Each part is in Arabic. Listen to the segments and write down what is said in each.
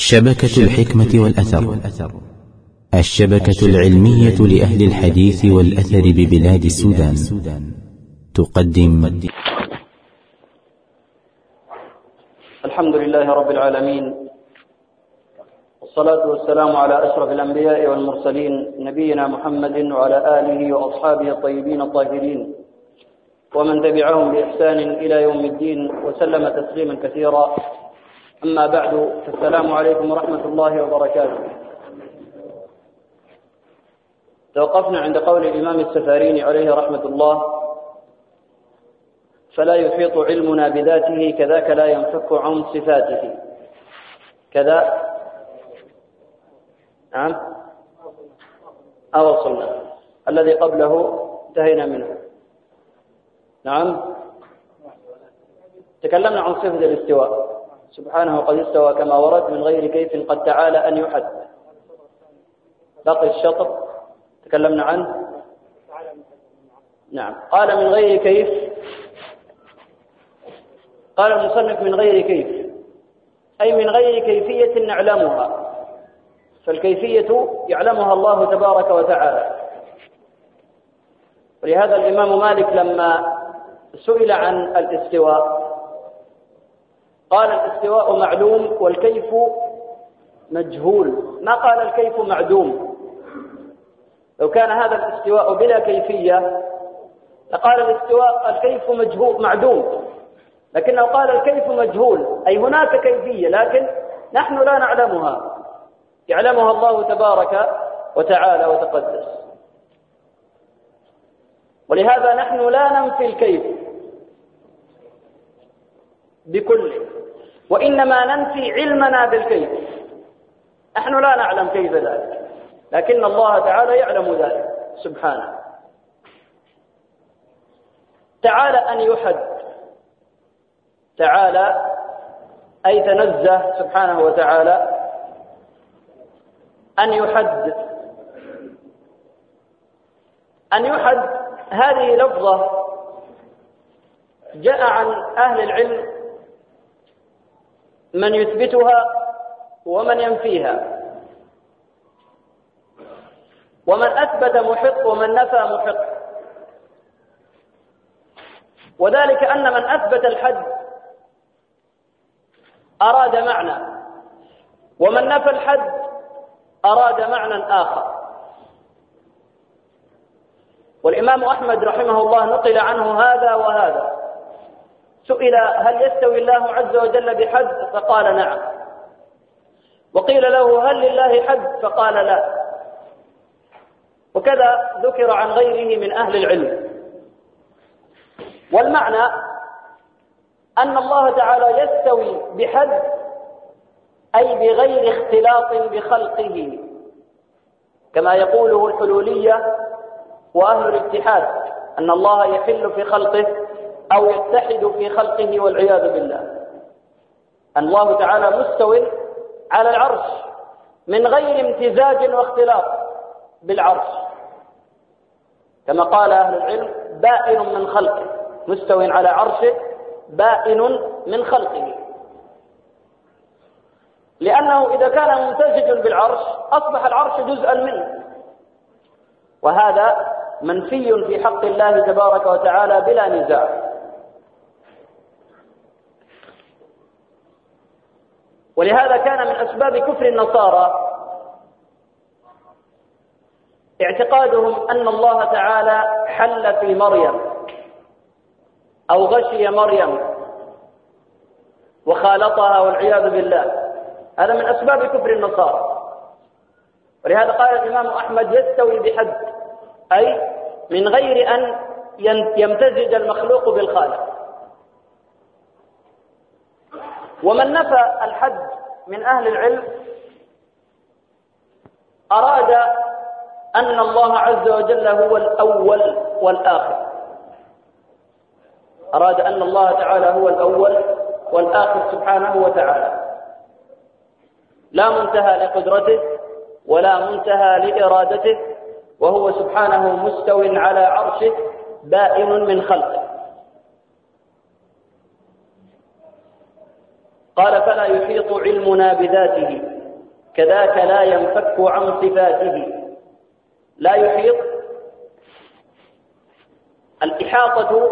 شبكة الحكمة والأثر. الشبكة العلمية لأهل الحديث والأثر ببلاد السودان. تقدم. الحمد لله رب العالمين. والصلاة والسلام على أشرف الأنبياء والمرسلين نبينا محمد وعلى آله وأصحابه الطيبين الطاهرين. ومن تبعهم بإحسان إلى يوم الدين وسلم تسليما كثيرا. أما بعد فالسلام عليكم ورحمة الله وبركاته. توقفنا عند قول الإمام السفاريني عليه رحمة الله فلا يحيط علمنا بذاته كذاك لا ينفك عن صفاته. كذا؟ نعم؟ أوصلنا الذي قبله انتهينا منه. نعم؟ تكلمنا عن صفة الاستواء. سبحانه قد استوى كما ورد من غير كيف قد تعالى أن يحد. بقي الشطر تكلمنا عنه؟ نعم. قال من غير كيف؟ قال المصنف من غير كيف. أي من غير كيفية نعلمها. فالكيفية يعلمها الله تبارك وتعالى. ولهذا الإمام مالك لما سئل عن الاستواء قال الاستواء معلوم والكيف مجهول. ما قال الكيف معدوم؟ لو كان هذا الاستواء بلا كيفية لقال الاستواء الكيف مجهول معدوم. لكنه قال الكيف مجهول. أي هناك كيفية لكن نحن لا نعلمها. يعلمها الله تبارك وتعالى وتقدس. ولهذا نحن لا ننفي الكيف. بكله وإنما ننفي علمنا بالكيف. نحن لا نعلم كيف ذلك. لكن الله تعالى يعلم ذلك. سبحانه. تعالى أن يحد. تعالى أي تنزه سبحانه وتعالى. أن يحد. أن يحد. هذه لفظة جاء عن أهل العلم من يثبتها ومن ينفيها. ومن أثبت محق ومن نفى محق. وذلك أن من أثبت الحد أراد معنى ومن نفى الحد أراد معنى آخر. والإمام أحمد رحمه الله نقل عنه هذا وهذا. سئل هل يستوي الله عز وجل بحد؟ فقال نعم. وقيل له هل لله حد؟ فقال لا. وكذا ذكر عن غيره من أهل العلم. والمعنى أن الله تعالى يستوي بحد أي بغير اختلاط بخلقه. كما يقوله الحلولية وأهل الاتحاد أن الله يحل في خلقه أو يتحد في خلقه والعياذ بالله. الله تعالى مستو على العرش من غير امتزاج واختلاط بالعرش. كما قال أهل العلم بائن من خلقه مستو على عرشه بائن من خلقه. لأنه إذا كان ممتزج بالعرش أصبح العرش جزءا منه. وهذا منفي في حق الله تبارك وتعالى بلا نزاع. ولهذا كان من أسباب كفر النصارى اعتقادهم أن الله تعالى حل في مريم أو غشي مريم وخالطها والعياذ بالله. هذا من أسباب كفر النصارى. ولهذا قال الإمام أحمد يستوي بحد أي من غير أن يمتزج المخلوق بالخالق. ومن نفى الحد من أهل العلم أراد أن الله عز وجل هو الأول والآخر. أراد أن الله تعالى هو الأول والآخر سبحانه وتعالى. لا منتهى لقدرته ولا منتهى لإرادته وهو سبحانه مستو على عرشه بائن من خلقه. قال فلا يحيط علمنا بذاته كذاك لا ينفك عن صفاته. لا يحيط الإحاطة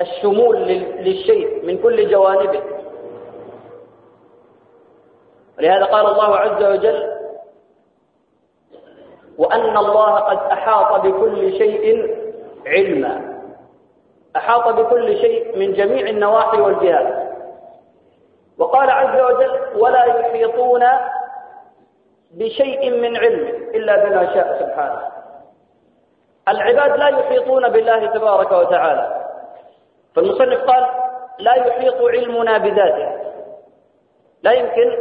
الشمول للشيء من كل جوانبه. ولهذا قال الله عز وجل وأن الله قد أحاط بكل شيء علما. أحاط بكل شيء من جميع النواحي والجهات. وقال عز وجل ولا يحيطون بشيء من علم إلا بما شاء سبحانه. العباد لا يحيطون بالله تبارك وتعالى. فالمصنف قال لا يحيط علمنا بذاته. لا يمكن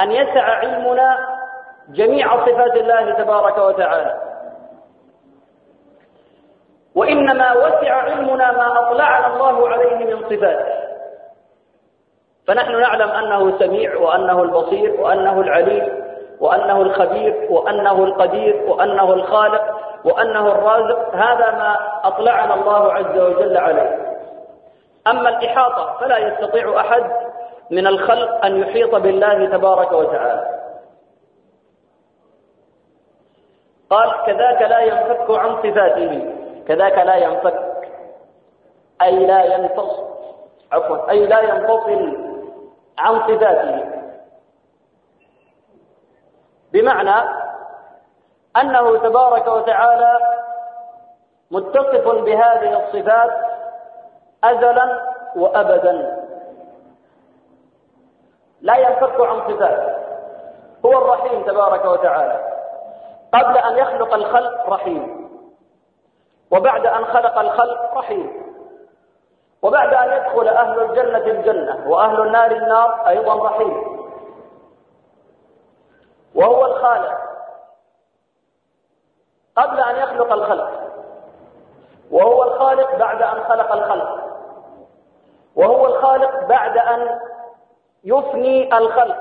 أن يسع علمنا جميع صفات الله تبارك وتعالى. وإنما وسع علمنا ما أطلعنا الله عليه من صفاته. فنحن نعلم أنه سميع وأنه البصير وأنه العليم وأنه الخبير وأنه القدير وأنه الخالق وأنه الرازق. هذا ما أطلعنا الله عز وجل عليه. أما الإحاطة فلا يستطيع أحد من الخلق أن يحيط بالله تبارك وتعالى. قال كذاك لا ينفك عن صفاته. كذاك لا ينفك. أي لا ينفصل. عفوا أي لا ينفصل عن صفاته. بمعنى أنه تبارك وتعالى متصف بهذه الصفات أزلا وأبدا. لا ينفك عن صفاته. هو الرحيم تبارك وتعالى. قبل أن يخلق الخلق رحيم. وبعد أن خلق الخلق رحيم. وبعد أن يدخل أهل الجنة الجنة وأهل النار النار أيضا رحيم وهو الخالق. قبل أن يخلق الخلق. وهو الخالق بعد أن خلق الخلق. وهو الخالق بعد أن يفني الخلق.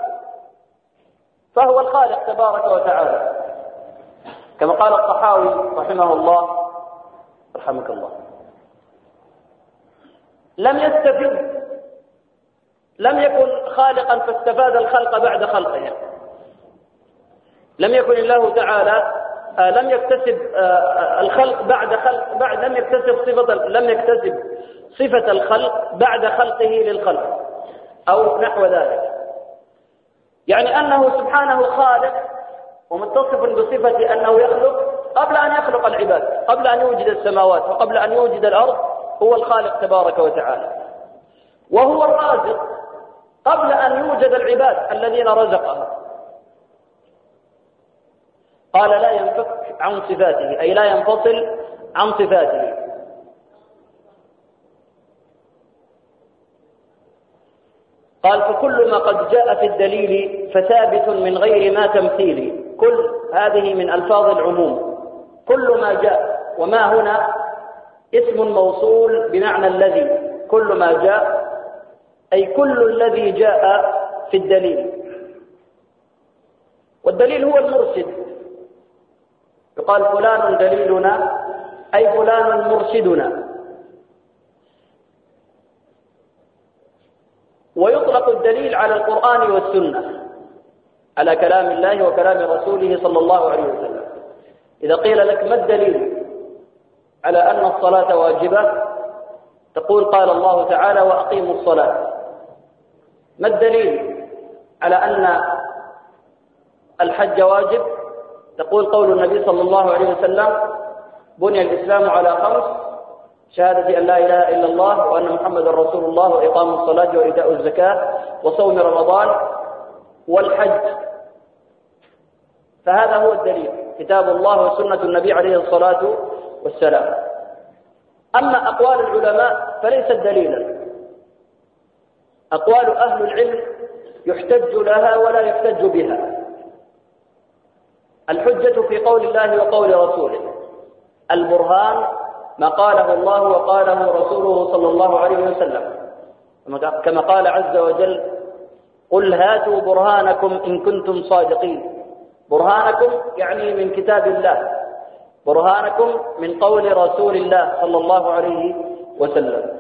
فهو الخالق تبارك وتعالى. كما قال الطحاوي رحمه الله رحمك الله. لم يستفد لم يكن خالقا فاستفاد الخلق بعد خلقهم لم يكن الله تعالى آه لم يكتسب آه الخلق بعد خلق بعد لم يكتسب صفة لم يكتسب صفة الخلق بعد خلقه للخلق أو نحو ذلك. يعني أنه سبحانه خالق ومتصف بصفة أنه يخلق قبل أن يخلق العباد قبل أن يوجد السماوات وقبل أن يوجد الأرض هو الخالق تبارك وتعالى. وهو الرازق قبل أن يوجد العباد الذين رزقهم. قال لا ينفك عن صفاته أي لا ينفصل عن صفاته. قال فكل ما قد جاء في الدليل فثابت من غير ما تمثيل كل هذه من ألفاظ العموم. كل ما جاء وما هنا اسم موصول بمعنى الذي كل ما جاء أي كل الذي جاء في الدليل. والدليل هو المرشد. يقال فلان دليلنا أي فلان مرشدنا. ويطلق الدليل على القرآن والسنة على كلام الله وكلام رسوله صلى الله عليه وسلم. إذا قيل لك ما الدليل؟ على أن الصلاة واجبة. تقول قال الله تعالى وأقيموا الصلاة. ما الدليل على أن الحج واجب؟ تقول قول النبي صلى الله عليه وسلم بني الإسلام على خمس شهادة أن لا إله إلا الله وأن محمد رسول الله وإقام الصلاة وإيتاء الزكاة وصوم رمضان والحج. فهذا هو الدليل. كتاب الله وسنة النبي عليه الصلاة والسلام. أما أقوال العلماء فليست دليلا. أقوال أهل العلم يحتج لها ولا يحتج بها. الحجة في قول الله وقول رسوله. البرهان ما قاله الله وقاله رسوله صلى الله عليه وسلم. كما قال عز وجل قل هاتوا برهانكم إن كنتم صادقين. برهانكم يعني من كتاب الله. برهانكم من قول رسول الله صلى الله عليه وسلم.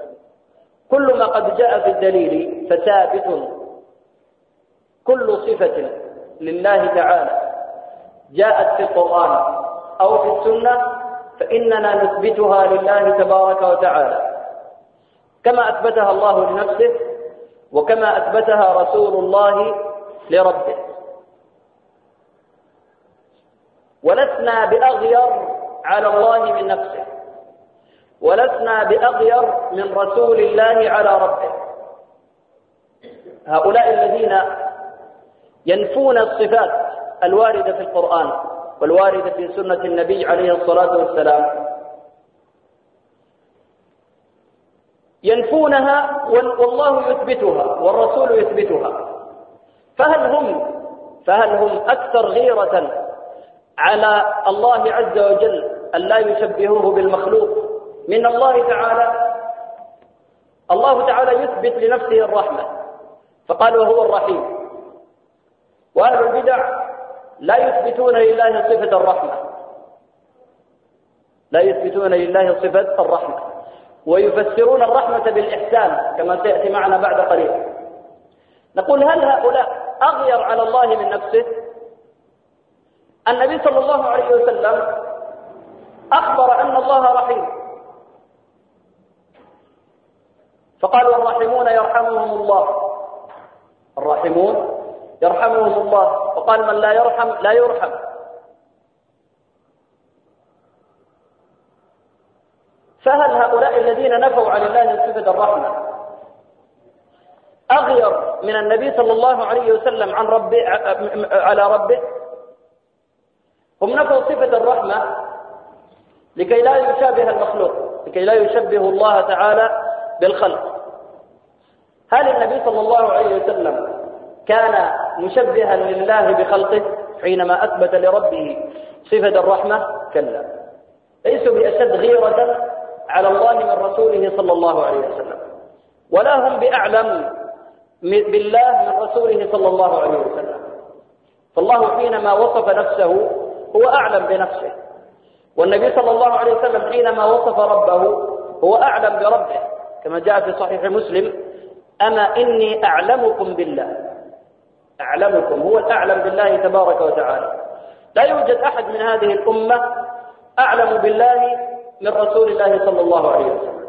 كل ما قد جاء في الدليل فثابت. كل صفة لله تعالى. جاءت في القرآن أو في السنة فإننا نثبتها لله تبارك وتعالى. كما أثبتها الله لنفسه وكما أثبتها رسول الله لربه. ولسنا بأغير على الله من نفسه. ولسنا بأغير من رسول الله على ربه. هؤلاء الذين ينفون الصفات الواردة في القرآن والواردة في سنة النبي عليه الصلاة والسلام ينفونها والله يثبتها والرسول يثبتها. فهل هم فهل هم أكثر غيرة على الله عز وجل أن لا يشبهوه بالمخلوق. من الله تعالى الله تعالى يثبت لنفسه الرحمة. فقال وهو الرحيم. وأهل البدع لا يثبتون لله صفة الرحمة. لا يثبتون لله صفة الرحمة. ويفسرون الرحمة بالإحسان كما سيأتي معنا بعد قليل. نقول هل هؤلاء أغير على الله من نفسه؟ النبي صلى الله عليه وسلم أخبر أن الله رحيم. فقال والراحمون يرحمهم الله. الراحمون يرحمهم الله. وقال من لا يرحم لا يرحم. فهل هؤلاء الذين نفوا عن الله صفة الرحمة أغير من النبي صلى الله عليه وسلم عن ربه على ربه؟ هم نفوا صفة الرحمة لكي لا يشابه المخلوق لكي لا يشبه الله تعالى بالخلق. هل النبي صلى الله عليه وسلم كان مشبها لله بخلقه حينما أثبت لربه صفة الرحمة؟ كلا. ليسوا بأشد غيرة على الله من رسوله صلى الله عليه وسلم. ولا هم بأعلم بالله من رسوله صلى الله عليه وسلم. فالله حينما وصف نفسه هو أعلم بنفسه. والنبي صلى الله عليه وسلم حينما وصف ربه هو أعلم بربه. كما جاء في صحيح مسلم أما إني أعلمكم بالله. أعلمكم هو الأعلم بالله تبارك وتعالى. لا يوجد أحد من هذه الأمة أعلم بالله من رسول الله صلى الله عليه وسلم.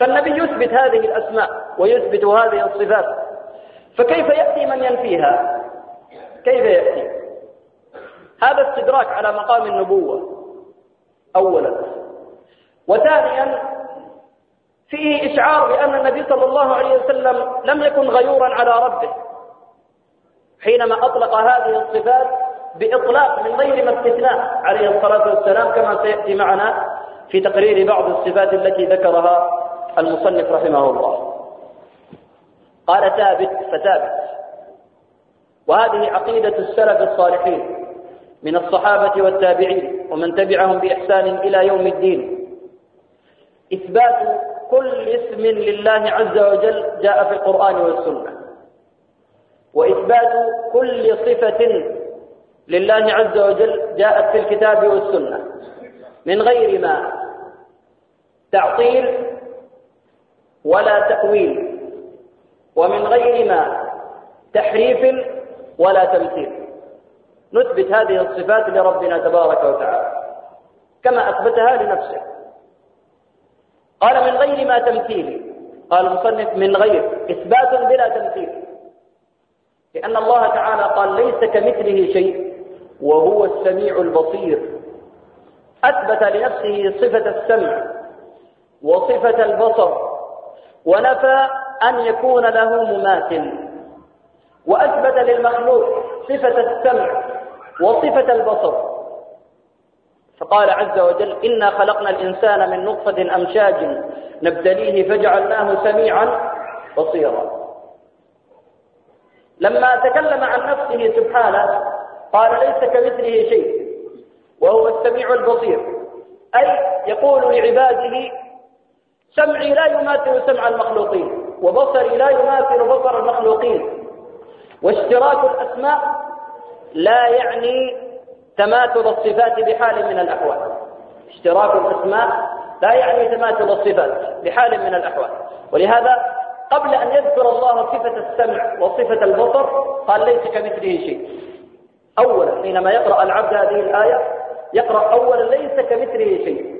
فالنبي يثبت هذه الأسماء ويثبت هذه الصفات. فكيف يأتي من ينفيها؟ كيف يأتي؟ هذا استدراك على مقام النبوة أولا. وثانيا فيه إشعار بأن النبي صلى الله عليه وسلم لم يكن غيورا على ربه حينما أطلق هذه الصفات بإطلاق من غير ما استثناء عليه الصلاة والسلام كما سيأتي معنا في تقرير بعض الصفات التي ذكرها المصنف رحمه الله. قال ثابت فثابت. وهذه عقيدة السلف الصالحين. من الصحابة والتابعين ومن تبعهم بإحسان إلى يوم الدين. إثبات كل اسم لله عز وجل جاء في القرآن والسنة. وإثبات كل صفة لله عز وجل جاءت في الكتاب والسنة. من غير ما. تعطيل ولا تأويل. ومن غير ما. تحريف ولا تمثيل. نثبت هذه الصفات لربنا تبارك وتعالى كما أثبتها لنفسه. قال من غير ما تمثيل قال المصنف من غير إثبات بلا تمثيل. لأن الله تعالى قال ليس كمثله شيء وهو السميع البصير. أثبت لنفسه صفة السمع وصفة البصر ونفى أن يكون له مماثل. وأثبت للمخلوق صفة السمع وصفة البصر. فقال عز وجل إنا خلقنا الإنسان من نطفة أمشاج نبتليه فجعلناه سميعا بصيرا. لما تكلم عن نفسه سبحانه قال ليس كمثله شيء وهو السميع البصير. أي يقول لعباده سمعي لا يماثل سمع المخلوقين وبصري لا يماثل بصر المخلوقين. واشتراك الأسماء لا يعني تماثل الصفات بحال من الأحوال. اشتراك الأسماء لا يعني تماثل الصفات بحال من الأحوال. ولهذا قبل أن يذكر الله صفة السمع وصفة البصر قال ليس كمثله شيء. أولا حينما يقرأ العبد هذه الآية يقرأ أولا ليس كمثله شيء.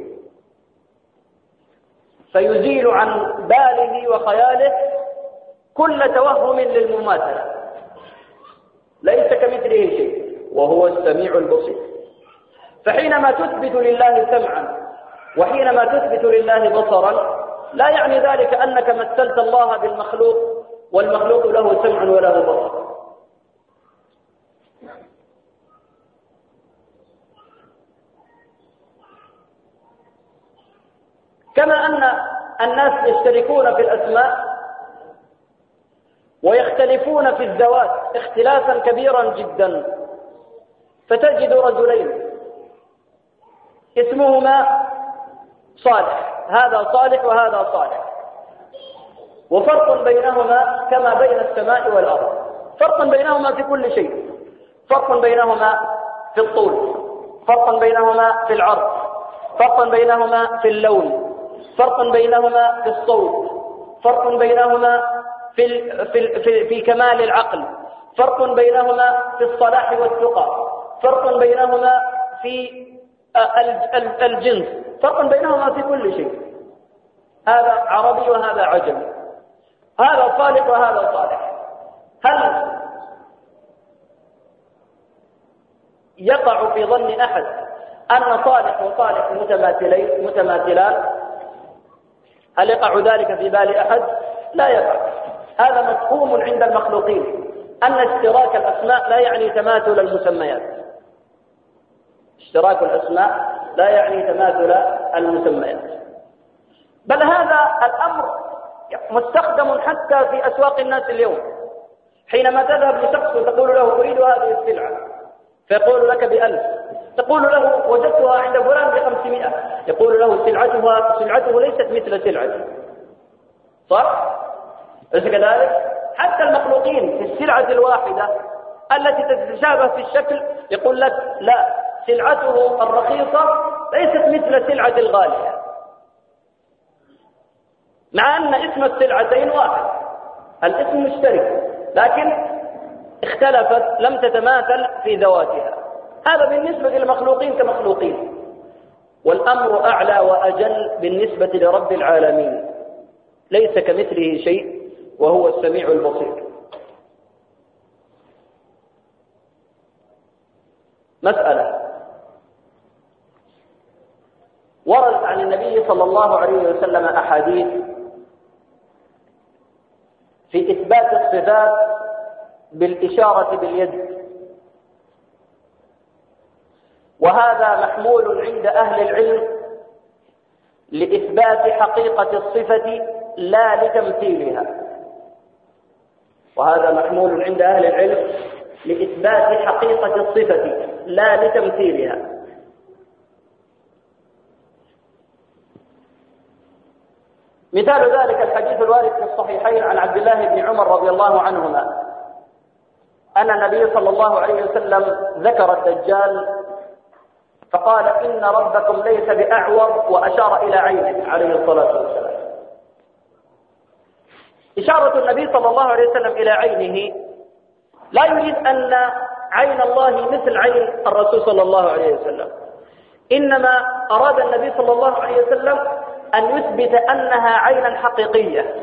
فيزيل عن باله وخياله كل توهم للمماثلة. ليس كمثله شيء وهو السميع البصير. فحينما تثبت لله سمعا وحينما تثبت لله بصرا لا يعني ذلك أنك مثلت الله بالمخلوق والمخلوق له سمع وله بصر. كما أن الناس يشتركون في الأسماء ويختلفون في الذوات اختلافا كبيرا جدا. فتجد رجلين اسمهما صالح هذا صالح وهذا صالح. وفرق بينهما كما بين السماء والأرض. فرق بينهما في كل شيء. فرق بينهما في الطول. فرق بينهما في العرض. فرق بينهما في اللون. فرق بينهما في الصوت. فرق بينهما في في في, في كمال العقل. فرق بينهما في الصلاح والتقى. فرق بينهما في الجنس. فرق بينهما في كل شيء. هذا عربي وهذا عجمي. هذا صالح وهذا صالح. هل يقع في ظن أحد أن صالح وصالح متماثلين متماثلان؟ هل يقع ذلك في بال أحد؟ لا يقع. هذا مفهوم عند المخلوقين. أن اشتراك الأسماء لا يعني تماثل المسميات. اشتراك الأسماء لا يعني تماثل المسميات. بل هذا الأمر مستخدم حتى في أسواق الناس اليوم. حينما تذهب لشخص وتقول له أريد هذه السلعة. فيقول لك بألف. تقول له وجدتها عند فلان بخمسمائة. يقول له سلعتها سلعته ليست مثل سلعتي. صح؟ أليس كذلك؟ حتى المخلوقين في السلعة الواحدة التي تتشابه في الشكل يقول لك لا سلعته الرخيصة ليست مثل سلعة الغالية. مع أن اسم السلعتين واحد الاسم مشترك لكن اختلفت لم تتماثل في ذواتها. هذا بالنسبة للمخلوقين كمخلوقين. والأمر أعلى وأجل بالنسبة لرب العالمين. ليس كمثله شيء وهو السميع البصير. مسألة. وردت عن النبي صلى الله عليه وسلم أحاديث في إثبات الصفات بالإشارة باليد. وهذا محمول عند أهل العلم لإثبات حقيقة الصفة لا لتمثيلها. وهذا محمول عند أهل العلم لإثبات حقيقة الصفة لا لتمثيلها. مثال ذلك الحديث الوارد في الصحيحين عن عبد الله بن عمر رضي الله عنهما. أن النبي صلى الله عليه وسلم ذكر الدجال فقال إن ربكم ليس بأعور وأشار إلى عينه عليه الصلاة والسلام. إشارة النبي صلى الله عليه وسلم إلى عينه. لا يريد أن عين الله مثل عين الرسول صلى الله عليه وسلم. إنما أراد النبي صلى الله عليه وسلم أن يثبت أنها عينا حقيقية.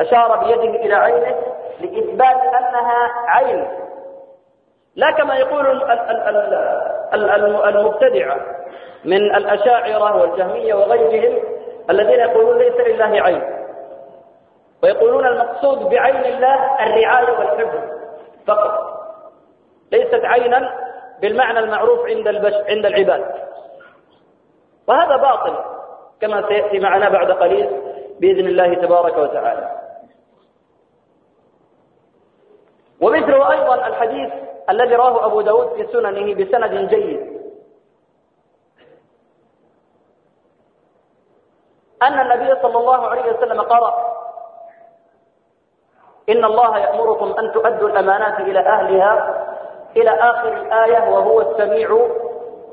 أشار بيده إلى عينه لإثبات أنها عين. لا كما يقول المبتدعة من الأشاعرة والجهمية وغيرهم الذين يقولون ليس لله عين. ويقولون المقصود بعين الله الرعاية والحفظ فقط. ليست عينا بالمعنى المعروف عند البش عند العباد. وهذا باطل كما سيأتي معنا بعد قليل بإذن الله تبارك وتعالى. ومثله أيضا الحديث الذي رواه أبو داود في سننه بسند جيد. أن النبي صلى الله عليه وسلم قرأ إن الله يأمركم أن تؤدوا الأمانات إلى أهلها إلى آخر الآية وهو السميع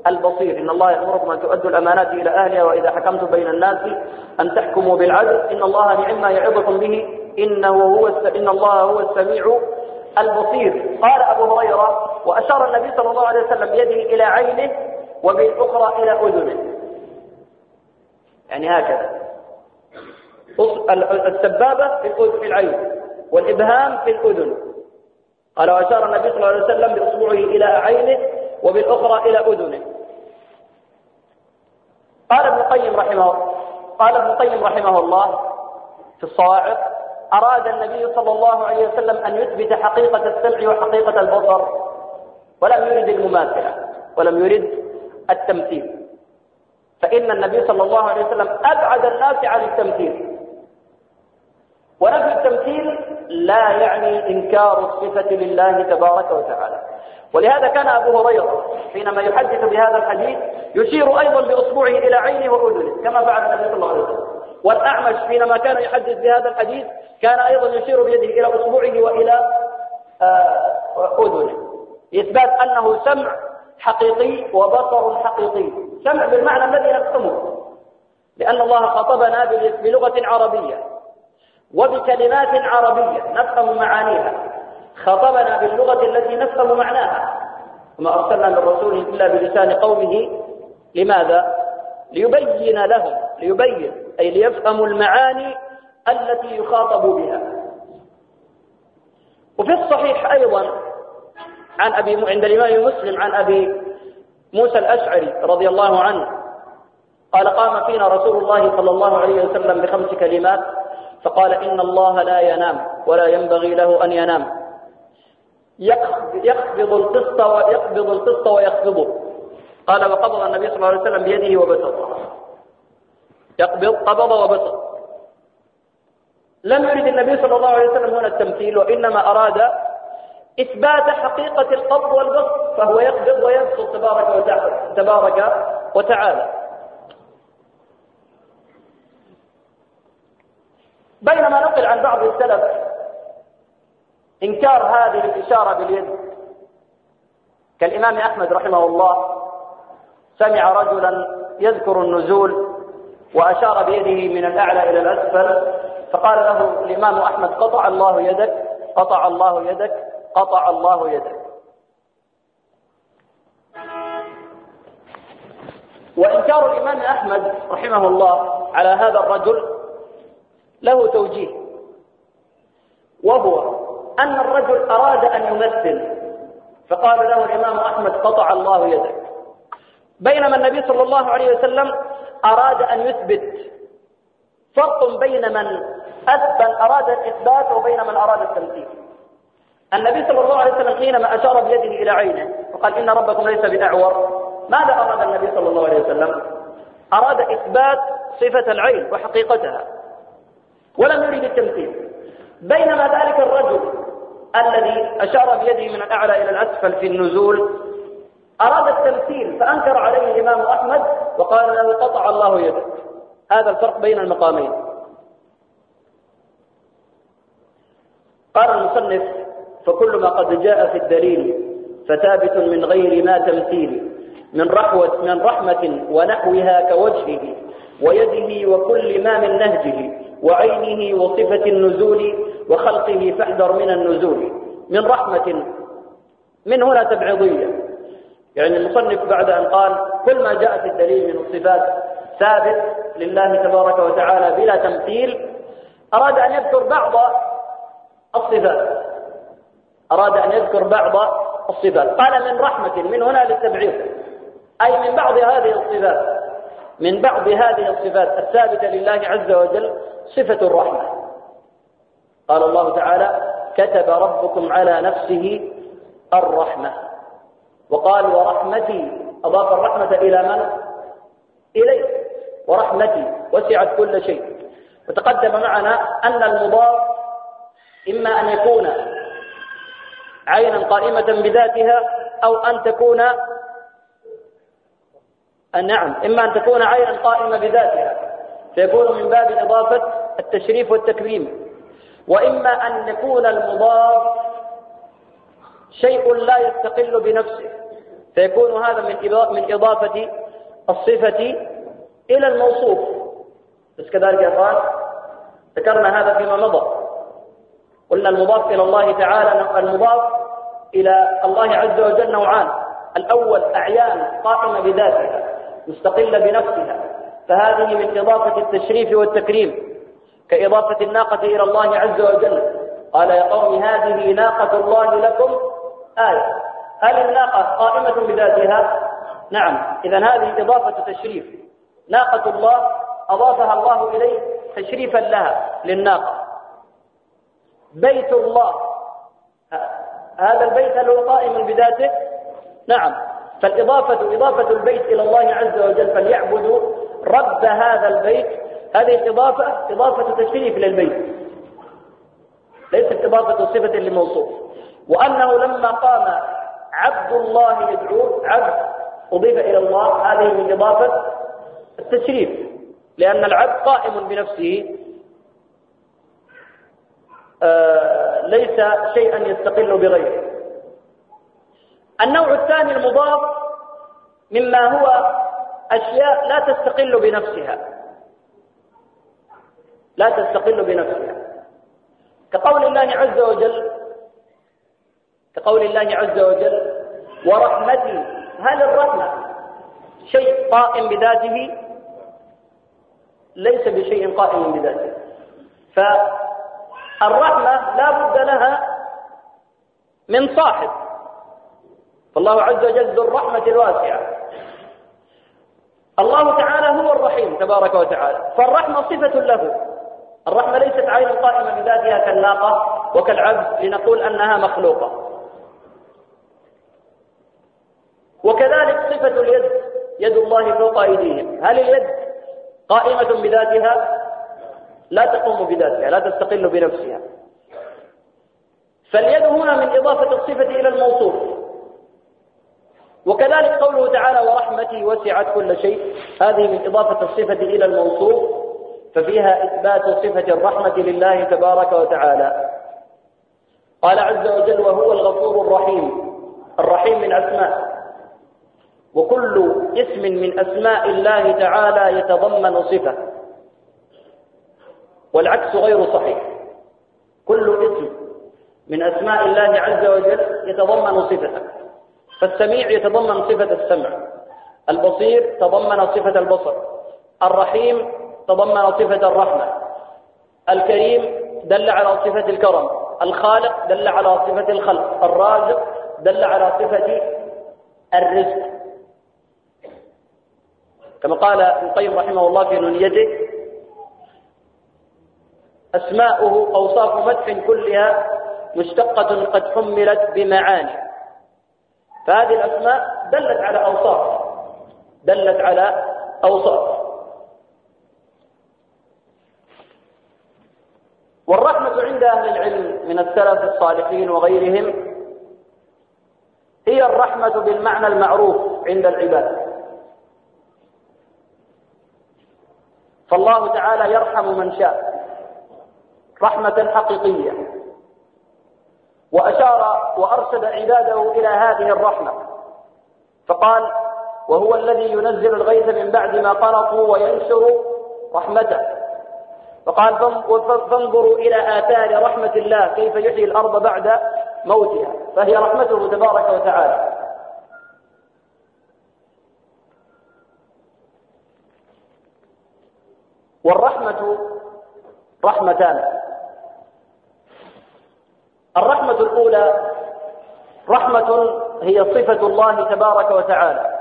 البصير. إن الله يأمركم أن تؤدوا الأمانات إلى أهلها وإذا حكمتم بين الناس أن تحكموا بالعدل. إن الله نعم يعظكم به. إنه هو إن الله هو السميع البصير. قال أبو هريرة وأشار النبي صلى الله عليه وسلم بيده إلى عينه وبالأخرى إلى أذنه. يعني هكذا. السبابة في العين. والإبهام في الأذن. قال وأشار النبي صلى الله عليه وسلم بإصبعه إلى عينه وبالأخرى إلى أذنه. قال ابن القيم رحمه قال ابن القيم رحمه الله في الصواعق أراد النبي صلى الله عليه وسلم أن يثبت حقيقة السمع وحقيقة البصر ولم يرد المماثلة ولم يرد التمثيل. فإن النبي صلى الله عليه وسلم أبعد الناس عن التمثيل. ونفي التمثيل لا يعني إنكار الصفة لله تبارك وتعالى. ولهذا كان أبو هريرة حينما يحدث بهذا الحديث يشير أيضا بأصبعه إلى عينه وأذنه كما فعل النبي صلى الله عليه وسلم. والأعمش حينما كان يحدث بهذا الحديث كان أيضا يشير بيده إلى أصبعه وإلى آه، أذنه. إثبات أنه سمع حقيقي وبصر حقيقي. سمع بالمعنى الذي نفهمه لأن الله خاطبنا بلغة عربية. وبكلمات عربية نفهم معانيها. خاطبنا باللغة التي نفهم معناها. وما أرسلنا من رسول إلا بلسان قومه. لماذا؟ ليبين لهم ليبين أي ليفهموا المعاني التي يخاطب بها. وفي الصحيح أيضا عن أبي عند الإمام مسلم عن أبي موسى الأشعري رضي الله عنه قال قام فينا رسول الله صلى الله عليه وسلم بخمس كلمات فقال إن الله لا ينام ولا ينبغي له أن ينام. يقبض القسط ويقبض القسط ويخفضه قال وقبض النبي صلى الله عليه وسلم بيده وبسط يقبض قبض وبسط. لم يرد النبي صلى الله عليه وسلم هنا التمثيل وإنما أراد إثبات حقيقة القبض والبسط فهو يقبض ويبسط تبارك وتعالى تبارك وتعالى. بينما نقل عن بعض السلف إنكار هذه الإشارة باليد. كالإمام أحمد رحمه الله سمع رجلا يذكر النزول وأشار بيده من الأعلى إلى الأسفل فقال له الإمام أحمد قطع الله يدك قطع الله يدك قطع الله يدك. وإنكار الإمام أحمد رحمه الله على هذا الرجل له توجيه. وهو أن الرجل أراد أن يمثل فقال له الإمام أحمد قطع الله يدك. بينما النبي صلى الله عليه وسلم أراد أن يثبت فرق بين من أثبت أراد الإثبات وبين من أراد التمثيل. النبي صلى الله عليه وسلم حينما أشار بيده إلى عينه وقال إن ربكم ليس بأعور ماذا أراد النبي صلى الله عليه وسلم؟ أراد إثبات صفة العين وحقيقتها. ولم يريد التمثيل. بينما ذلك الرجل الذي أشار بيده من الأعلى إلى الأسفل في النزول أراد التمثيل فأنكر عليه الإمام أحمد وقال له قطع الله يدك. هذا الفرق بين المقامين. قال المصنف فكل ما قد جاء في الدليل فثابت من غير ما تمثيل من رحوة من رحمة ونحوها كوجهه ويده وكل ما من نهجه. وعينه وصفة النزول وخلقه فاحذر من النزول. من رحمة من هنا تبعضية يعني المصنف بعد أن قال كل ما جاء في الدليل من الصفات ثابت لله تبارك وتعالى بلا تمثيل أراد أن يذكر بعض الصفات. أراد أن يذكر بعض الصفات. قال من رحمة من هنا للتبعيض. أي من بعض هذه الصفات. من بعض هذه الصفات الثابتة لله عز وجل صفة الرحمة. قال الله تعالى كتب ربكم على نفسه الرحمة. وقال ورحمتي. أضاف الرحمة إلى من؟ إليه. ورحمتي. وسعت كل شيء. وتقدم معنا أن المضاف إما أن يكون عينا قائمة بذاتها أو أن تكون نعم إما أن تكون عينا قائمة بذاتها فيكون من باب إضافة التشريف والتكريم. وإما أن يكون المضاف شيء لا يستقل بنفسه فيكون هذا من من إضافة الصفة إلى الموصوف. بس كذلك يا إخوان ذكرنا هذا فيما مضى. قلنا المضاف إلى الله تعالى المضاف إلى الله عز وجل نوعان. الأول أعيان قائمة بذاتها. مستقلة بنفسها. فهذه من إضافة التشريف والتكريم كإضافة الناقة إلى الله عز وجل. قال يا قوم هذه ناقة الله لكم. آية. هل الناقة قائمة بذاتها؟ نعم. إذا هذه إضافة تشريف. ناقة الله أضافها الله إليه تشريفا لها للناقة. بيت الله. هذا البيت هل هو قائم بذاته؟ نعم. فالإضافة إضافة البيت إلى الله عز وجل فليعبدوا رب هذا البيت. هذه الإضافة إضافة تشريف للبيت. ليست إضافة صفة لموصوف. وأنه لما قام عبد الله يدعوه عبد أضيف إلى الله هذه من إضافة التشريف. لأن العبد قائم بنفسه آه ليس شيئا يستقل بغيره. النوع الثاني المضاف مما هو أشياء لا تستقل بنفسها. لا تستقل بنفسها. كقول الله عز وجل كقول الله عز وجل ورحمتي هل الرحمة شيء قائم بذاته؟ ليس بشيء قائم بذاته. فالرحمة لا بد لها من صاحب. فالله عز وجل ذو الرحمة الواسعة. الله تعالى هو الرحيم تبارك وتعالى. فالرحمة صفة له. الرحمة ليست عين قائمة بذاتها كالناقة وكالعبد لنقول أنها مخلوقة. وكذلك صفة اليد يد الله فوق أيديهم. هل اليد قائمة بذاتها؟ لا تقوم بذاتها لا تستقل بنفسها. فاليد هنا من إضافة الصفة إلى الموصوف. وكذلك قوله تعالى ورحمتي وسعت كل شيء. هذه من إضافة الصفة إلى الموصوف ففيها إثبات صفة الرحمة لله تبارك وتعالى. قال عز وجل وهو الغفور الرحيم. الرحيم من أسماء. وكل اسم من أسماء الله تعالى يتضمن صفة. والعكس غير صحيح. كل اسم من أسماء الله عز وجل يتضمن صفة فالسميع يتضمن صفة السمع. البصير تضمن صفة البصر. الرحيم تضمن صفة الرحمة. الكريم دل على صفة الكرم. الخالق دل على صفة الخلق. الرازق دل على صفة الرزق. كما قال ابن القيم رحمه الله في نونيته أسماؤه أوصاف مدح كلها مشتقة قد حملت بمعاني. فهذه الأسماء دلت على أوصاف. دلت على أوصاف. والرحمة عند أهل العلم من السلف الصالحين وغيرهم هي الرحمة بالمعنى المعروف عند العباد. فالله تعالى يرحم من شاء. رحمة حقيقية. وأشار وأرشد عباده إلى هذه الرحمة. فقال وهو الذي ينزل الغيث من بعد ما قنطوا وينشر رحمته. فقال فانظروا إلى آثار رحمة الله كيف يحيي الأرض بعد موتها فهي رحمته تبارك وتعالى. والرحمة رحمتان. الرحمة الأولى رحمة هي صفة الله تبارك وتعالى.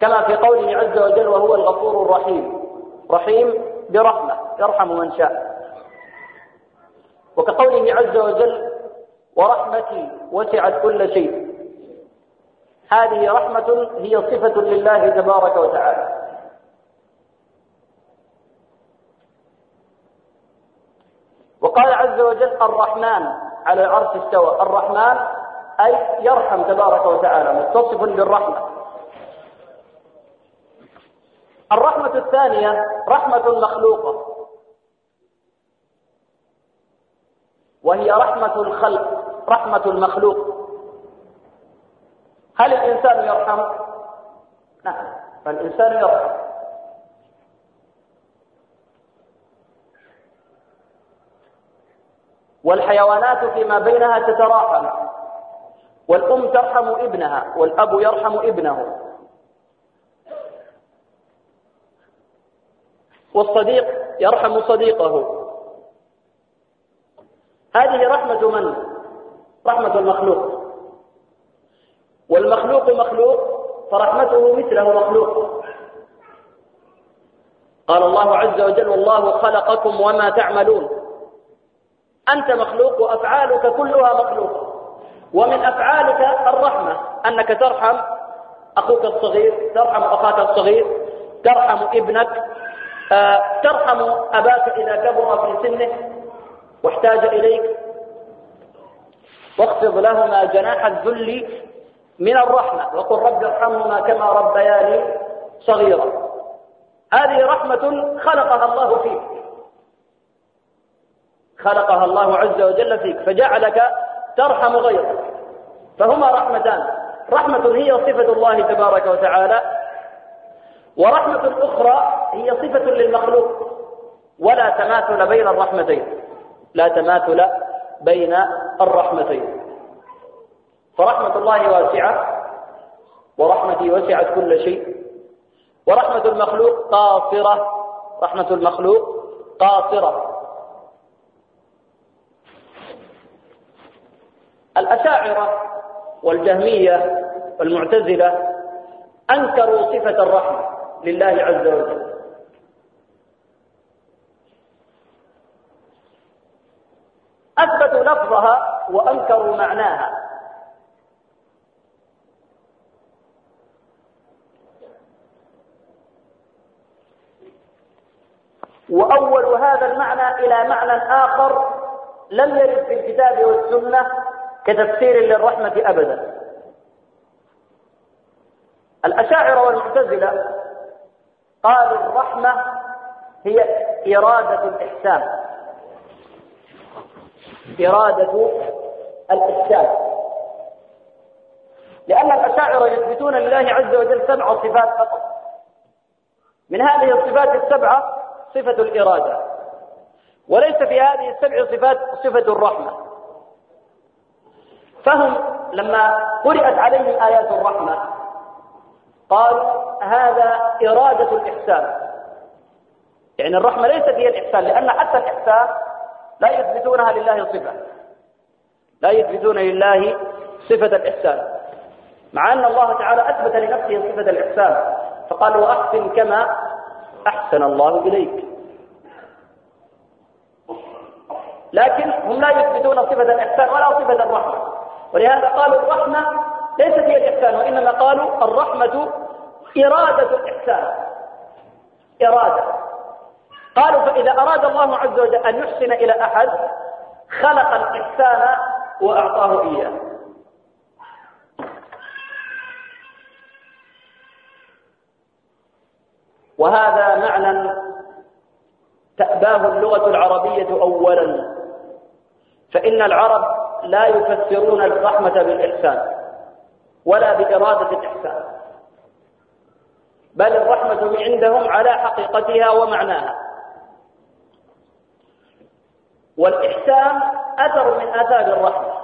كما في قوله عز وجل وهو الغفور الرحيم. رحيم برحمة يرحم من شاء. وكقوله عز وجل ورحمتي وسعت كل شيء. هذه رحمة هي صفة لله تبارك وتعالى. وقال عز وجل الرحمن على العرش استوى. الرحمن أي يرحم تبارك وتعالى متصف بالرحمة. الرحمة الثانية رحمة مخلوقة. وهي رحمة الخلق رحمة المخلوق. هل الإنسان يرحم؟ نعم فالإنسان يرحم. والحيوانات فيما بينها تتراحم. والأم ترحم ابنها والأب يرحم ابنه. والصديق يرحم صديقه. هذه رحمة من؟ رحمة المخلوق. والمخلوق مخلوق فرحمته مثله مخلوق. قال الله عز وجل والله خلقكم وما تعملون. أنت مخلوق وأفعالك كلها مخلوقة ومن أفعالك الرحمة أنك ترحم أخوك الصغير ترحم أخاك الصغير ترحم ابنك آه، ترحم أباك إذا كبر في سنه واحتاج إليك. واخفض لهما جناح الذل من الرحمة وقل رب ارحمهما كما ربياني صغيرا. هذه رحمة خلقها الله فيك. خلقها الله عز وجل فيك فجعلك ترحم غيرك. فهما رحمتان. رحمة هي صفة الله تبارك وتعالى ورحمة أخرى هي صفة للمخلوق. ولا تماثل بين الرحمتين. لا تماثل بين الرحمتين. فرحمة الله واسعة ورحمتي وسعت كل شيء. ورحمة المخلوق قاصرة. رحمة المخلوق قاصرة. الأشاعرة والجهمية والمعتزلة أنكروا صفة الرحمة لله عز وجل. أثبتوا لفظها وأنكروا معناها. وأول هذا المعنى إلى معنى آخر لم يرد في الكتاب والسنة كتفسير للرحمة أبدا. الأشاعرة والمعتزلة قالوا الرحمة هي إرادة الإحسان. إرادة الإحسان. لأن الأشاعرة يثبتون لله عز وجل سبع صفات فقط. من هذه الصفات السبعة صفة الإرادة. وليس في هذه السبع صفات صفة الرحمة. فهم لما قرأت عليهم آيات الرحمة قالوا هذا إرادة الإحسان. يعني الرحمة ليست هي الإحسان لأن حتى الإحسان لا يثبتونها لله صفة. لا يثبتون لله صفة الإحسان. مع أن الله تعالى أثبت لنفسه صفة الإحسان فقال وأحسن كما أحسن الله إليك. لكن هم لا يثبتون صفة الإحسان ولا صفة الرحمة. ولهذا قالوا الرحمة ليست هي الإحسان وإنما قالوا الرحمة إرادة الإحسان. إرادة. قالوا فإذا أراد الله عز وجل أن يحسن إلى أحد خلق الإحسان وأعطاه إياه. وهذا معنى تأباه اللغة العربية أولا. فإن العرب لا يفسرون الرحمة بالإحسان ولا بإرادة الإحسان. بل الرحمة عندهم على حقيقتها ومعناها. والإحسان أثر من آثار الرحمة.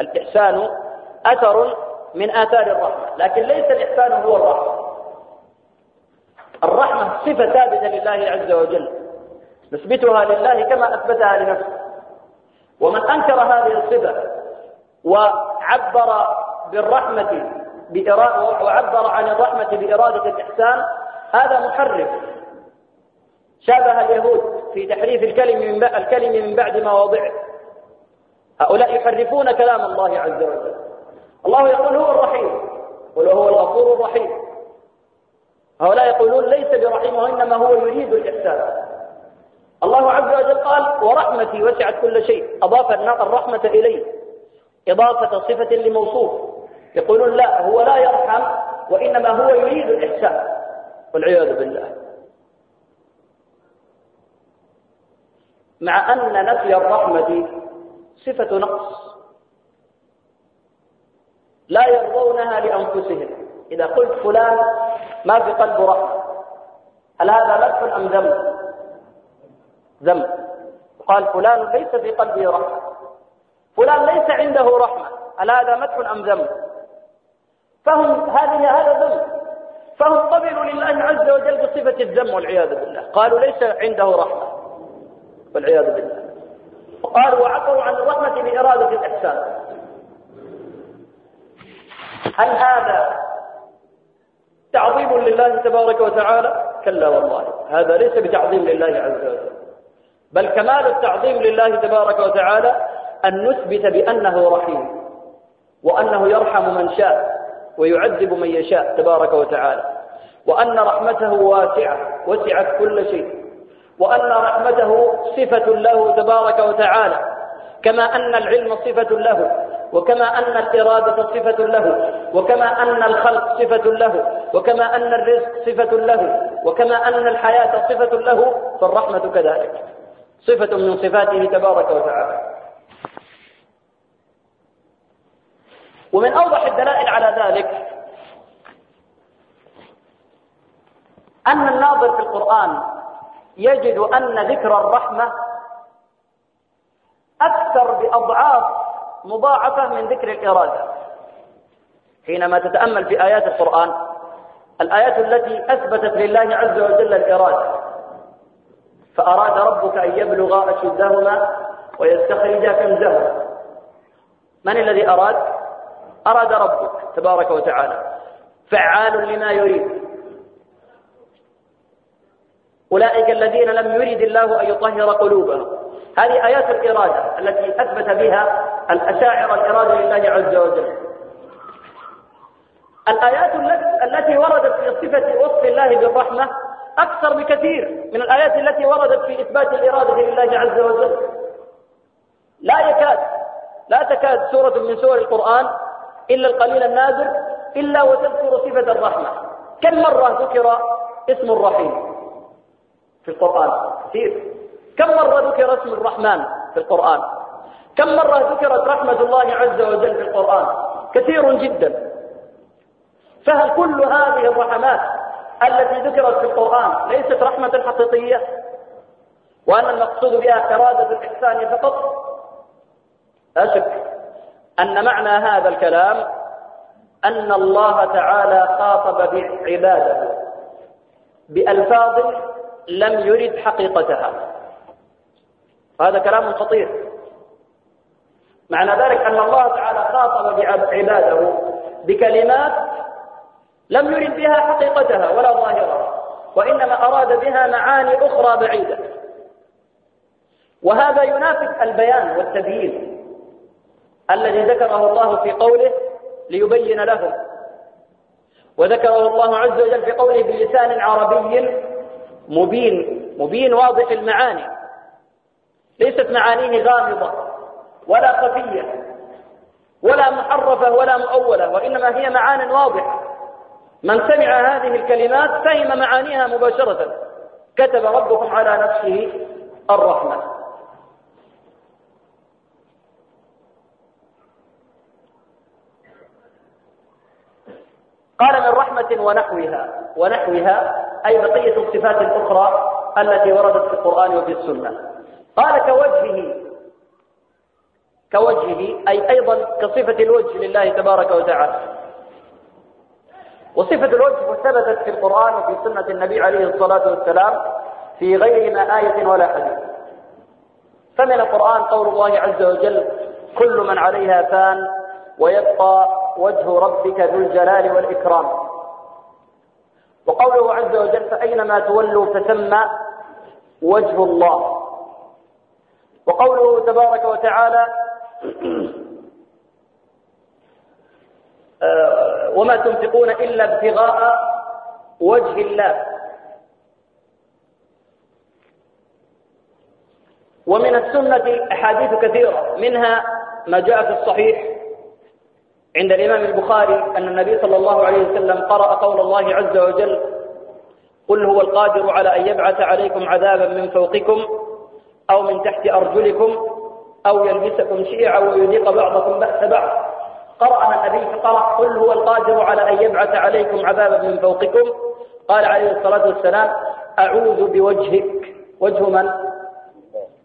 الإحسان أثر من آثار الرحمة. لكن ليس الإحسان هو الرحمة. الرحمة صفة ثابتة لله عز وجل. نثبتها لله كما أثبتها لنفسه. ومن أنكر هذه الصفة وعبر بالرحمة وعبر عن الرحمة بإرادة الإحسان هذا محرف. شابه اليهود في تحريف الكلم من الكلم من بعد مواضعه. هؤلاء يحرفون كلام الله عز وجل. الله يقول هو الرحيم قل هو الغفور الرحيم. هؤلاء يقولون ليس برحيم وإنما هو يريد الإحسان. الله عز وجل قال ورحمتي وسعت كل شيء أضاف الرحمة إليه إضافة صفة لموصوف. يقولون لا هو لا يرحم وإنما هو يريد الإحسان والعياذ بالله. مع أن نفي الرحمة صفة نقص. لا يرضونها لأنفسهم. إذا قلت فلان ما في قلبه رحمة. هل هذا مدح أم ذم ذم قال فلان ليس في قلبه رحمة. فلان ليس عنده رحمة. هل هذا مدح أم ذم فهم هذه هذا ذم فهم قبلوا لله عز وجل بصفة الذم والعياذ بالله. قالوا ليس عنده رحمة. والعياذ بالله. وقالوا وعفوا عن الرحمة بإرادة الإحسان. هل هذا تعظيم لله تبارك وتعالى؟ كلا والله. هذا ليس بتعظيم لله عز وجل. بل كمال التعظيم لله تبارك وتعالى أن نثبت بأنه رحيم وأنه يرحم من شاء ويعذب من يشاء تبارك وتعالى وأن رحمته واسعة وسعت كل شيء وأن رحمته صفة له تبارك وتعالى كما أن العلم صفة له وكما أن الإرادة صفة له وكما أن الخلق صفة له وكما أن الرزق صفة له وكما أن الحياة صفة له فالرحمة كذلك. صفة من صفاته تبارك وتعالى. ومن أوضح الدلائل على ذلك أن الناظر في القرآن يجد أن ذكر الرحمة أكثر بأضعاف مضاعفة من ذكر الإرادة. حينما تتأمل في آيات القرآن الآيات التي أثبتت لله عز وجل الإرادة فأراد ربك أن يبلغ أشدهما ويستخرج كنزهما. من الذي أراد؟ أراد ربك تبارك وتعالى. فعال لما يريد. أولئك الذين لم يرد الله أن يطهر قلوبهم. هذه آيات الإرادة التي أثبت بها الأشاعر الإرادة لله عز وجل. الآيات التي وردت في صفة وصف الله بالرحمة أكثر بكثير من الآيات التي وردت في إثبات الإرادة لله عز وجل. لا يكاد لا تكاد سورة من سور القرآن إلا القليل النازل إلا وتذكر صفة الرحمة. كم مرة ذكر اسم الرحيم في القرآن؟ كثير. كم مرة ذكر اسم الرحمن في القرآن؟ كم مرة ذكرت رحمة الله عز وجل في القرآن؟ كثير جدا. فهل كل هذه الرحمات التي ذكرت في القرآن ليست رحمة حقيقية وأن المقصود بها إرادة الإحسان فقط. لا شك أن معنى هذا الكلام أن الله تعالى خاطب بعباده بألفاظ لم يرد حقيقتها. هذا كلام خطير. معنى ذلك أن الله تعالى خاطب عباده بكلمات لم يرد بها حقيقتها ولا ظاهرها وإنما أراد بها معاني أخرى بعيدة. وهذا ينافي البيان والتبيين الذي ذكره الله في قوله ليبين لهم. وذكره الله عز وجل في قوله بلسان عربي مبين مبين واضح المعاني. ليست معانيه غامضة ولا خفية ولا محرفة ولا مؤولة وإنما هي معان واضحة. من سمع هذه الكلمات فهم معانيها مباشرة. كتب ربكم على نفسه الرحمة. قال من رحمة ونحوها. ونحوها أي بقية الصفات الأخرى التي وردت في القرآن وفي السنة. قال كوجهه. كوجهه أي أيضا كصفة الوجه لله تبارك وتعالى. وصفة الوجه ثبتت في القرآن وفي سنة النبي عليه الصلاة والسلام في غير ما آية ولا حديث. فمن القرآن قول الله عز وجل كل من عليها فان ويبقى وجه ربك ذو الجلال والإكرام. وقوله عز وجل فأينما تولوا فثم وجه الله. وقوله تبارك وتعالى وما تنفقون إلا ابتغاء وجه الله. ومن السنة أحاديث كثيرة منها ما جاء في الصحيح عند الإمام البخاري أن النبي صلى الله عليه وسلم قرأ قول الله عز وجل قل هو القادر على أن يبعث عليكم عذابا من فوقكم أو من تحت أرجلكم أو يلبسكم شيعا ويذيق بعضكم بأس بعض. قرأها النبي فقرأ قل هو القادر على أن يبعث عليكم عذابا من فوقكم. قال عليه الصلاة والسلام أعوذ بوجهك. وجه من؟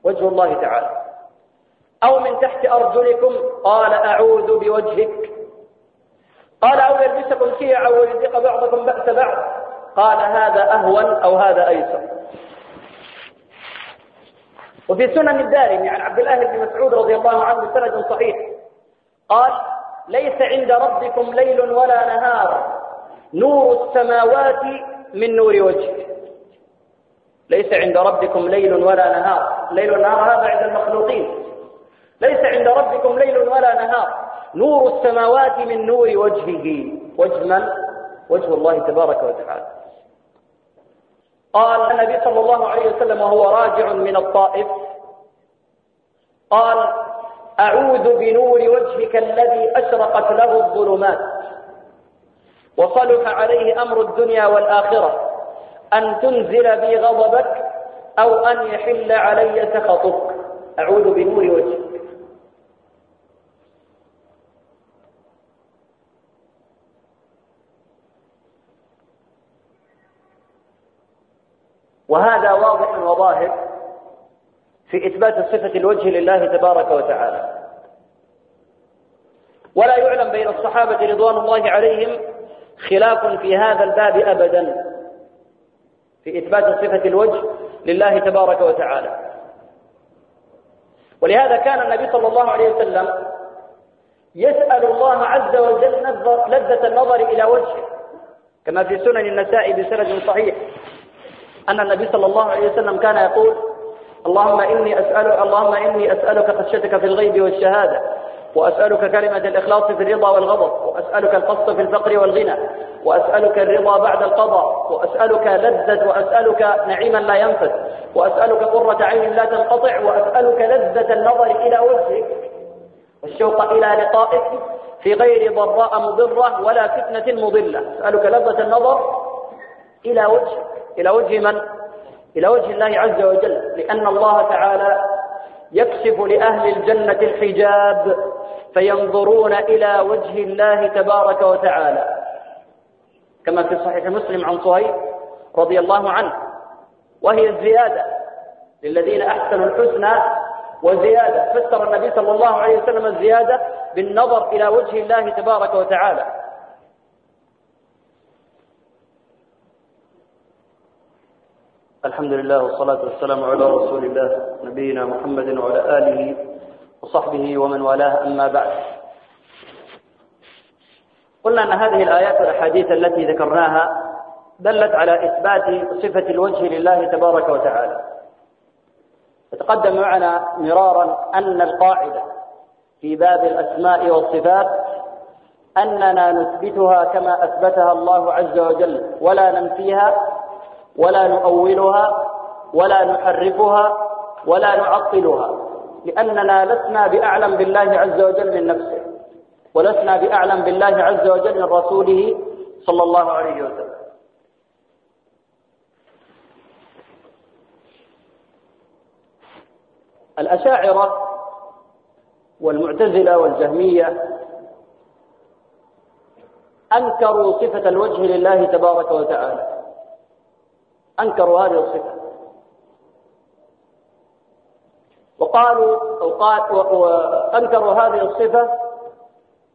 وجه الله تعالى. أو من تحت أرجلكم؟ قال أعوذ بوجهك. قال أو يلبسكم شيعا ويذيق بعضكم بأس بعض. قال هذا أهون أو هذا أيسر. وفي سنن الدارمي عن عبد الله بن مسعود رضي الله عنه بسند صحيح. قال ليس عند ربكم ليل ولا نهار. نور السماوات من نور وجهه. ليس عند ربكم ليل ولا نهار. ليل ونهار هذا عند المخلوقين. ليس عند ربكم ليل ولا نهار. نور السماوات من نور وجهه. وجه من؟ وجه الله تبارك وتعالى. قال النبي صلى الله عليه وسلم وهو راجع من الطائف. قال أعوذ بنور وجهك الذي أشرقت له الظلمات. وصلح عليه أمر الدنيا والآخرة. أن تنزل بي غضبك أو أن يحل علي سخطك. أعوذ بنور وجهك. وهذا في إثبات صفة الوجه لله تبارك وتعالى. ولا يعلم بين الصحابة رضوان الله عليهم خلاف في هذا الباب أبدا في إثبات صفة الوجه لله تبارك وتعالى. ولهذا كان النبي صلى الله عليه وسلم يسأل الله عز وجل لذة النظر إلى وجهه كما في سنن النساء بسند صحيح أن النبي صلى الله عليه وسلم كان يقول اللهم إني أسألك اللهم إني أسألك خشيتك في الغيب والشهادة وأسألك كلمة الإخلاص في الرضا والغضب وأسألك القصد في الفقر والغنى وأسألك الرضا بعد القضاء وأسألك لذة وأسألك نعيما لا ينفد وأسألك قرة عين لا تنقطع وأسألك لذة النظر إلى وجهك والشوق إلى لقائك في غير ضراء مضرة ولا فتنة مضلة أسألك لذة النظر إلى وجهك إلى وجه من؟ إلى وجه الله عز وجل لأن الله تعالى يكشف لأهل الجنة الحجاب فينظرون إلى وجه الله تبارك وتعالى. كما في صحيح مسلم عن صهيب رضي الله عنه وهي الزيادة للذين أحسنوا الحسنى وزيادة. فسر النبي صلى الله عليه وسلم الزيادة بالنظر إلى وجه الله تبارك وتعالى. الحمد لله والصلاة والسلام على رسول الله نبينا محمد وعلى آله وصحبه ومن والاه أما بعد. قلنا أن هذه الآيات والأحاديث التي ذكرناها دلت على إثبات صفة الوجه لله تبارك وتعالى. تقدم معنا مرارا أن القاعدة في باب الأسماء والصفات أننا نثبتها كما أثبتها الله عز وجل ولا ننفيها ولا نؤولها ولا نحرفها ولا نعطلها لأننا لسنا بأعلم بالله عز وجل من نفسه ولسنا بأعلم بالله عز وجل من رسوله صلى الله عليه وسلم. الأشاعرة والمعتزلة والجهمية أنكروا صفة الوجه لله تبارك وتعالى. أنكروا هذه الصفة. وقالوا وأنكروا هذه الصفة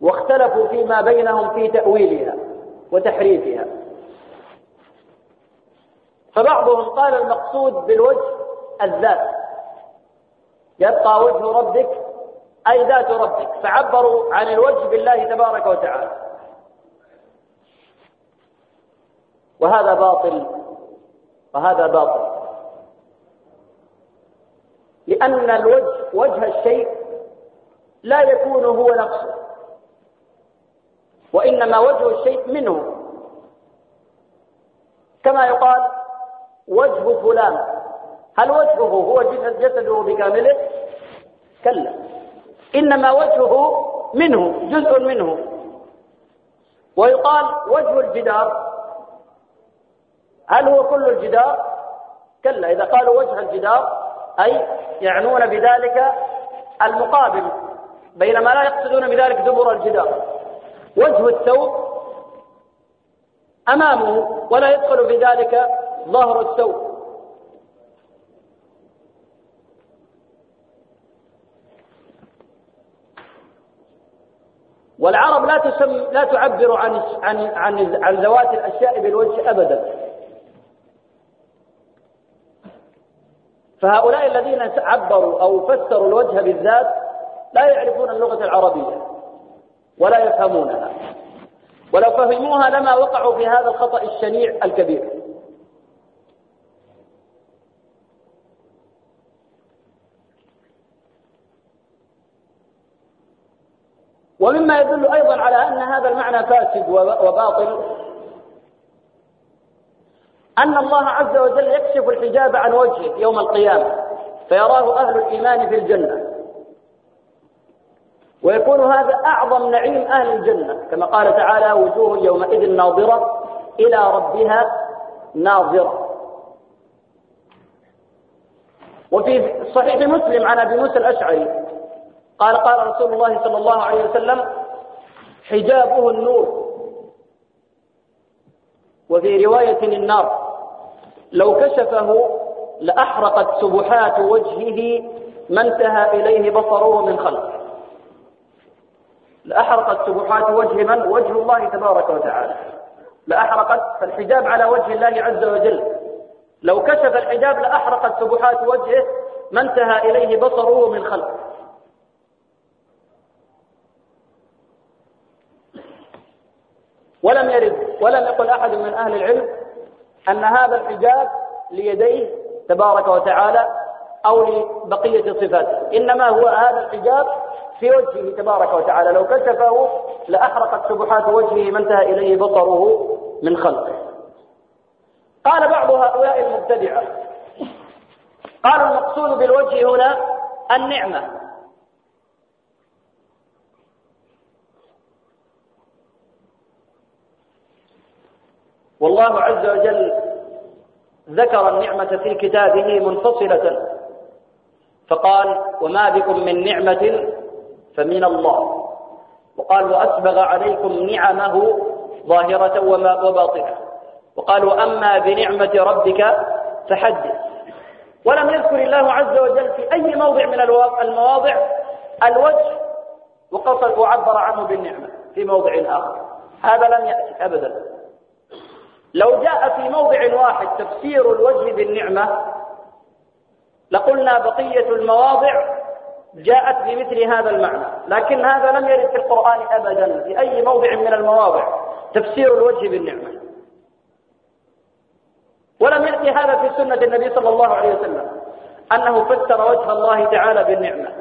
واختلفوا فيما بينهم في تأويلها وتحريفها. فبعضهم قال المقصود بالوجه الذات. يبقى وجه ربك أي ذات ربك. فعبروا عن الوجه بالله تبارك وتعالى. وهذا باطل. وهذا باطل. لأن الوجه وجه الشيء لا يكون هو نفسه وإنما وجه الشيء منه. كما يقال وجه فلان. هل وجهه هو جسده بكامله؟ كلا. إنما وجهه منه جزء منه. ويقال وجه الجدار. هل هو كل الجدار؟ كلا إذا قالوا وجه الجدار أي يعنون بذلك المقابل بينما لا يقصدون بذلك دبر الجدار. وجه الثوب أمامه ولا يدخل في ذلك ظهر الثوب. والعرب لا تسم لا تعبر عن عن عن عن ذوات الأشياء بالوجه ابدا. فهؤلاء الذين عبروا أو فسروا الوجه بالذات لا يعرفون اللغة العربية ولا يفهمونها. ولو فهموها لما وقعوا في هذا الخطأ الشنيع الكبير. ومما يدل أيضا على أن هذا المعنى فاسد وباطل. أن الله عز وجل يكشف الحجاب عن وجهه يوم القيامة فيراه أهل الإيمان في الجنة. ويكون هذا أعظم نعيم أهل الجنة. كما قال تعالى وجوه يومئذ ناظرة إلى ربها ناظرة. وفي صحيح مسلم عن أبي موسى الأشعري قال قال رسول الله صلى الله عليه وسلم حجابه النور. وفي رواية النار لو كشفه لأحرقت سبحات وجهه ما انتهى إليه بصره من خلق. لأحرقت سبحات وجه من؟ وجه الله تبارك وتعالى. لأحرقت فالحجاب على وجه الله عز وجل. لو كشف الحجاب لأحرقت سبحات وجهه ما انتهى إليه بصره من خلق. ولم يرد ولم يقل أحد من أهل العلم أن هذا الحجاب ليديه تبارك وتعالى أو لبقية صفاته إنما هو هذا الحجاب في وجهه تبارك وتعالى. لو كشفه لأحرقت سبحات وجهه ما انتهى إليه بصره من خلقه. قال بعض هؤلاء المبتدعة قالوا المقصود بالوجه هنا النعمة. والله عز وجل ذكر النعمة في كتابه منفصلة. فقال وما بكم من نعمة فمن الله. وقال وأسبغ عليكم نعمه ظاهرة وباطنة. وقال وأما بنعمة ربك فحدث. ولم يذكر الله عز وجل في أي موضع من المواضع الوجه وقصد وعبر عنه بالنعمة في موضع آخر. هذا لم يأتي أبدا. لو جاء في موضع واحد تفسير الوجه بالنعمة لقلنا بقية المواضع جاءت بمثل هذا المعنى لكن هذا لم يرد في القرآن أبدا في أي موضع من المواضع تفسير الوجه بالنعمة. ولم يأتي هذا في سنة النبي صلى الله عليه وسلم أنه فسر وجه الله تعالى بالنعمة.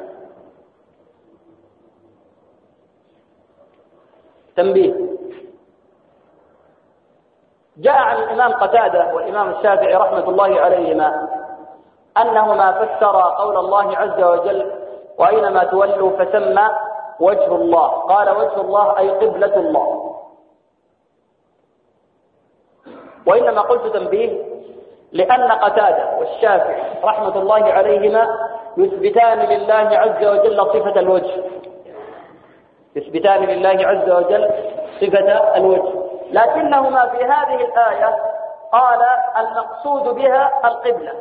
تنبيه. جاء عن الإمام قتادة والإمام الشافعي رحمة الله عليهما أنهما فسرا قول الله عز وجل وأينما تولوا فثم وجه الله. قال وجه الله أي قبلة الله. وإنما قلت تنبيه لأن قتادة والشافعي رحمة الله عليهما يثبتان لله عز وجل صفة الوجه. يثبتان لله عز وجل صفة الوجه. لكنهما في هذه الآية قال المقصود بها القبلة.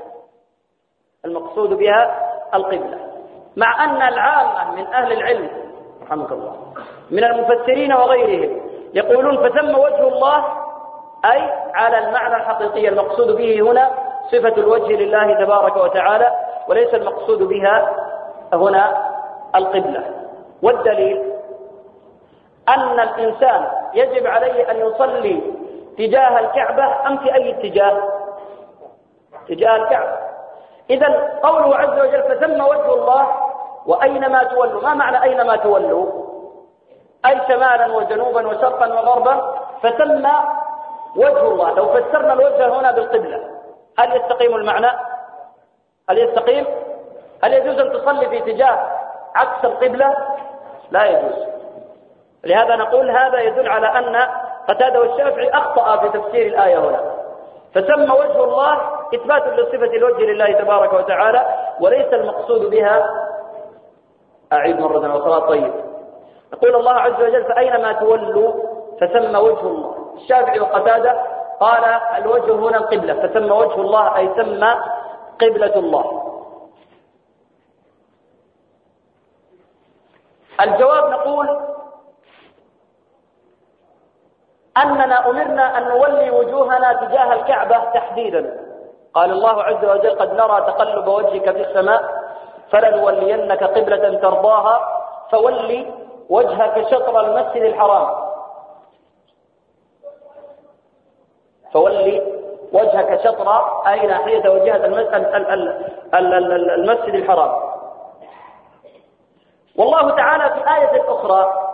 المقصود بها القبلة. مع أن العامة من أهل العلم رحمك الله من المفسرين وغيرهم يقولون فثم وجه الله أي على المعنى الحقيقي المقصود به هنا صفة الوجه لله تبارك وتعالى وليس المقصود بها هنا القبلة. والدليل أن الإنسان يجب عليه أن يصلي تجاه الكعبة أم في أي اتجاه؟ تجاه الكعبة. إذا قوله عز وجل فثم وجه الله وأينما تولوا ما معنى أينما تولوا؟ أي شمالا وجنوبا وشرقا وغربا؟ فثم وجه الله. لو فسرنا الوجه هنا بالقبلة هل يستقيم المعنى؟ هل يستقيم؟ هل يجوز أن تصلي في اتجاه عكس القبلة؟ لا يجوز. لهذا نقول هذا يدل على أن قتادة والشافعي أخطأ في تفسير الآية هنا. فسمى وجه الله إثبات لصفة الوجه لله تبارك وتعالى وليس المقصود بها. أعيد مرة أخرى. طيب. يقول الله عز وجل فأينما تولوا فثم وجه الله. الشافعي وقتادة قال الوجه هنا القبلة. فثم وجه الله أي ثم قبلة الله. الجواب نقول أننا أمرنا أن نولي وجوهنا تجاه الكعبة تحديدا. قال الله عز وجل قد نرى تقلب وجهك في السماء فلنولينك قبلة ترضاها فولي وجهك شطر المسجد الحرام. فولي وجهك شطر أي ناحية وجهة المسجد الحرام. والله تعالى في آية أخرى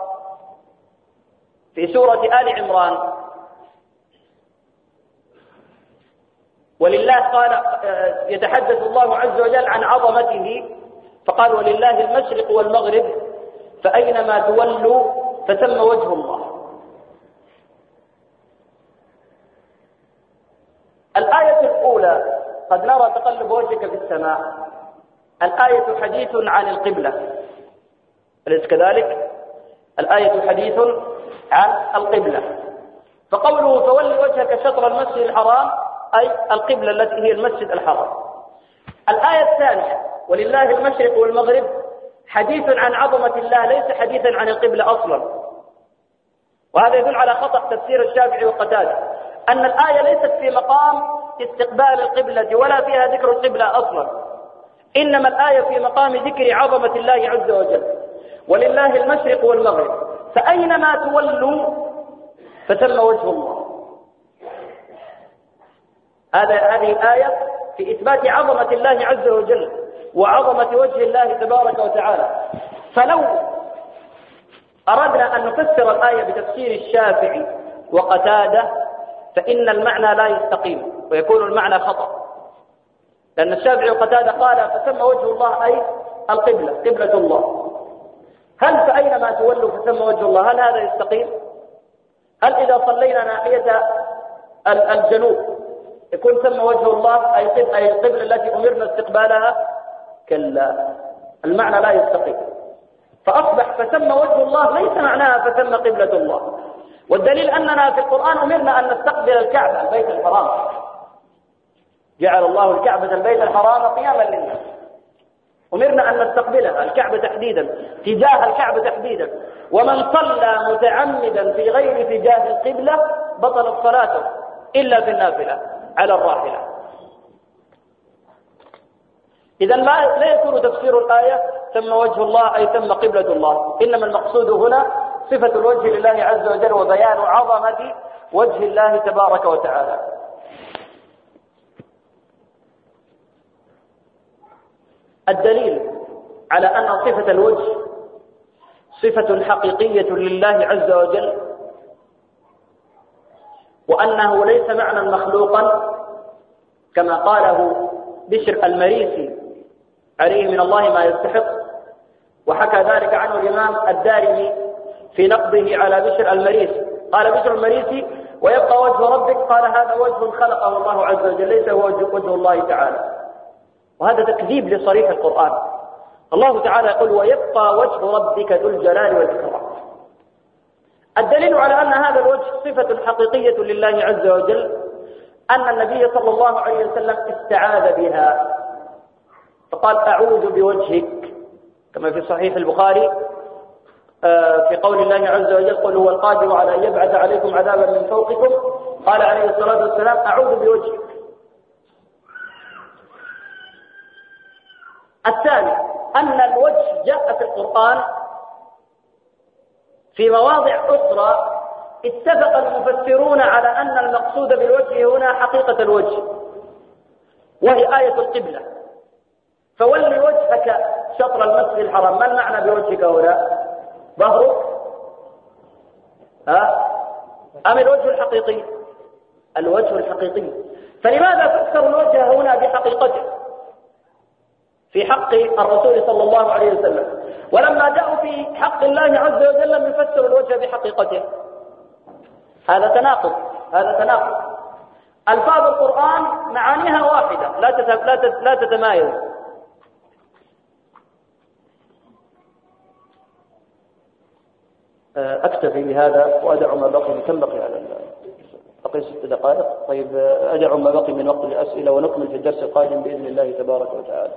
في سورة آل عمران. ولله قال آه، يتحدث الله عز وجل عن عظمته فقال ولله المشرق والمغرب فأينما تولوا فثم وجه الله. الآية الأولى قد نرى تقلب وجهك في السماء. الآية حديث عن القبلة. أليس كذلك؟ الآية حديث عن القبلة. فقوله فول وجهك شطر المسجد الحرام أي القبلة التي هي المسجد الحرام. الآية الثانية ولله المشرق والمغرب حديث عن عظمة الله ليس حديثا عن القبلة أصلا. وهذا يدل على خطأ تفسير الشافعي وقتاده أن الآية ليست في مقام استقبال القبلة ولا فيها ذكر القبلة أصلا. إنما الآية في مقام ذكر عظمة الله عز وجل. ولله المشرق والمغرب. فأينما تولوا فثم وجه الله. هذا هذه الآية في إثبات عظمة الله عز وجل وعظمة وجه الله تبارك وتعالى. فلو أردنا أن نفسر الآية بتفسير الشافعي وقتادة فإن المعنى لا يستقيم ويكون المعنى خطأ. لأن الشافعي وقتادة قال فثم وجه الله أي القبلة قبلة الله. هل فأينما تولوا فثم وجه الله؟ هل هذا يستقيم؟ هل إذا صلينا ناحية الجنوب يكون ثم وجه الله؟ أي القبلة التي أمرنا استقبالها؟ كلا. المعنى لا يستقيم. فأصبح فثم وجه الله ليس معناها فثم قبلة الله. والدليل أننا في القرآن أمرنا أن نستقبل الكعبة البيت الحرام. جعل الله الكعبة البيت الحرام قياما للناس. أمرنا أن نستقبلها الكعبة تحديدا تجاه الكعبة تحديدا. ومن صلى متعمدا في غير اتجاه القبلة بطلت صلاته إلا في النافلة على الراحلة. إذا لا يكون تفسير الآية ثم وجه الله أي ثم قبلة الله. إنما المقصود هنا صفة الوجه لله عز وجل وبيان عظمة وجه الله تبارك وتعالى. الدليل على أن صفة الوجه صفة حقيقية لله عز وجل وأنه ليس معنى مخلوقا كما قاله بشر المريسي عليه من الله ما يستحق. وحكى ذلك عنه الإمام الدارمي في نقضه على بشر المريسي. قال بشر المريسي ويبقى وجه ربك؟ قال هذا وجه خلقه الله عز وجل ليس هو وجه الله تعالى. وهذا تكذيب لصريح القرآن. الله تعالى يقول ويبقى وجه ربك ذو الجلال والإكرام. الدليل على أن هذا الوجه صفة حقيقية لله عز وجل أن النبي صلى الله عليه وسلم استعاذ بها. فقال أعوذ بوجهك كما في صحيح البخاري آه، في قول الله عز وجل قل هو القادر على أن يبعث عليكم عذابا من فوقكم. قال عليه الصلاة والسلام أعوذ بوجهك. الثاني أن الوجه جاء في القرآن في مواضع أخرى اتفق المفسرون على أن المقصود بالوجه هنا حقيقة الوجه وهي آية القبلة. فول وجهك شطر المسجد الحرام. ما المعنى بوجهك هنا؟ ظهرك ها؟ أم الوجه الحقيقي؟ الوجه الحقيقي. فلماذا فسر الوجه هنا بحقيقته؟ في حق الرسول صلى الله عليه وسلم. ولما جاءوا في حق الله عز وجل لم يفسروا الوجه بحقيقته. هذا تناقض هذا تناقض. ألفاظ القرآن معانيها واحدة لا لا لا تتمايز. آه، أكتفي بهذا وأدع ما بقي كم بقي على بقي ست دقائق. طيب آه، أدع ما بقي من وقت الأسئلة ونكمل في الدرس القادم بإذن الله تبارك وتعالى.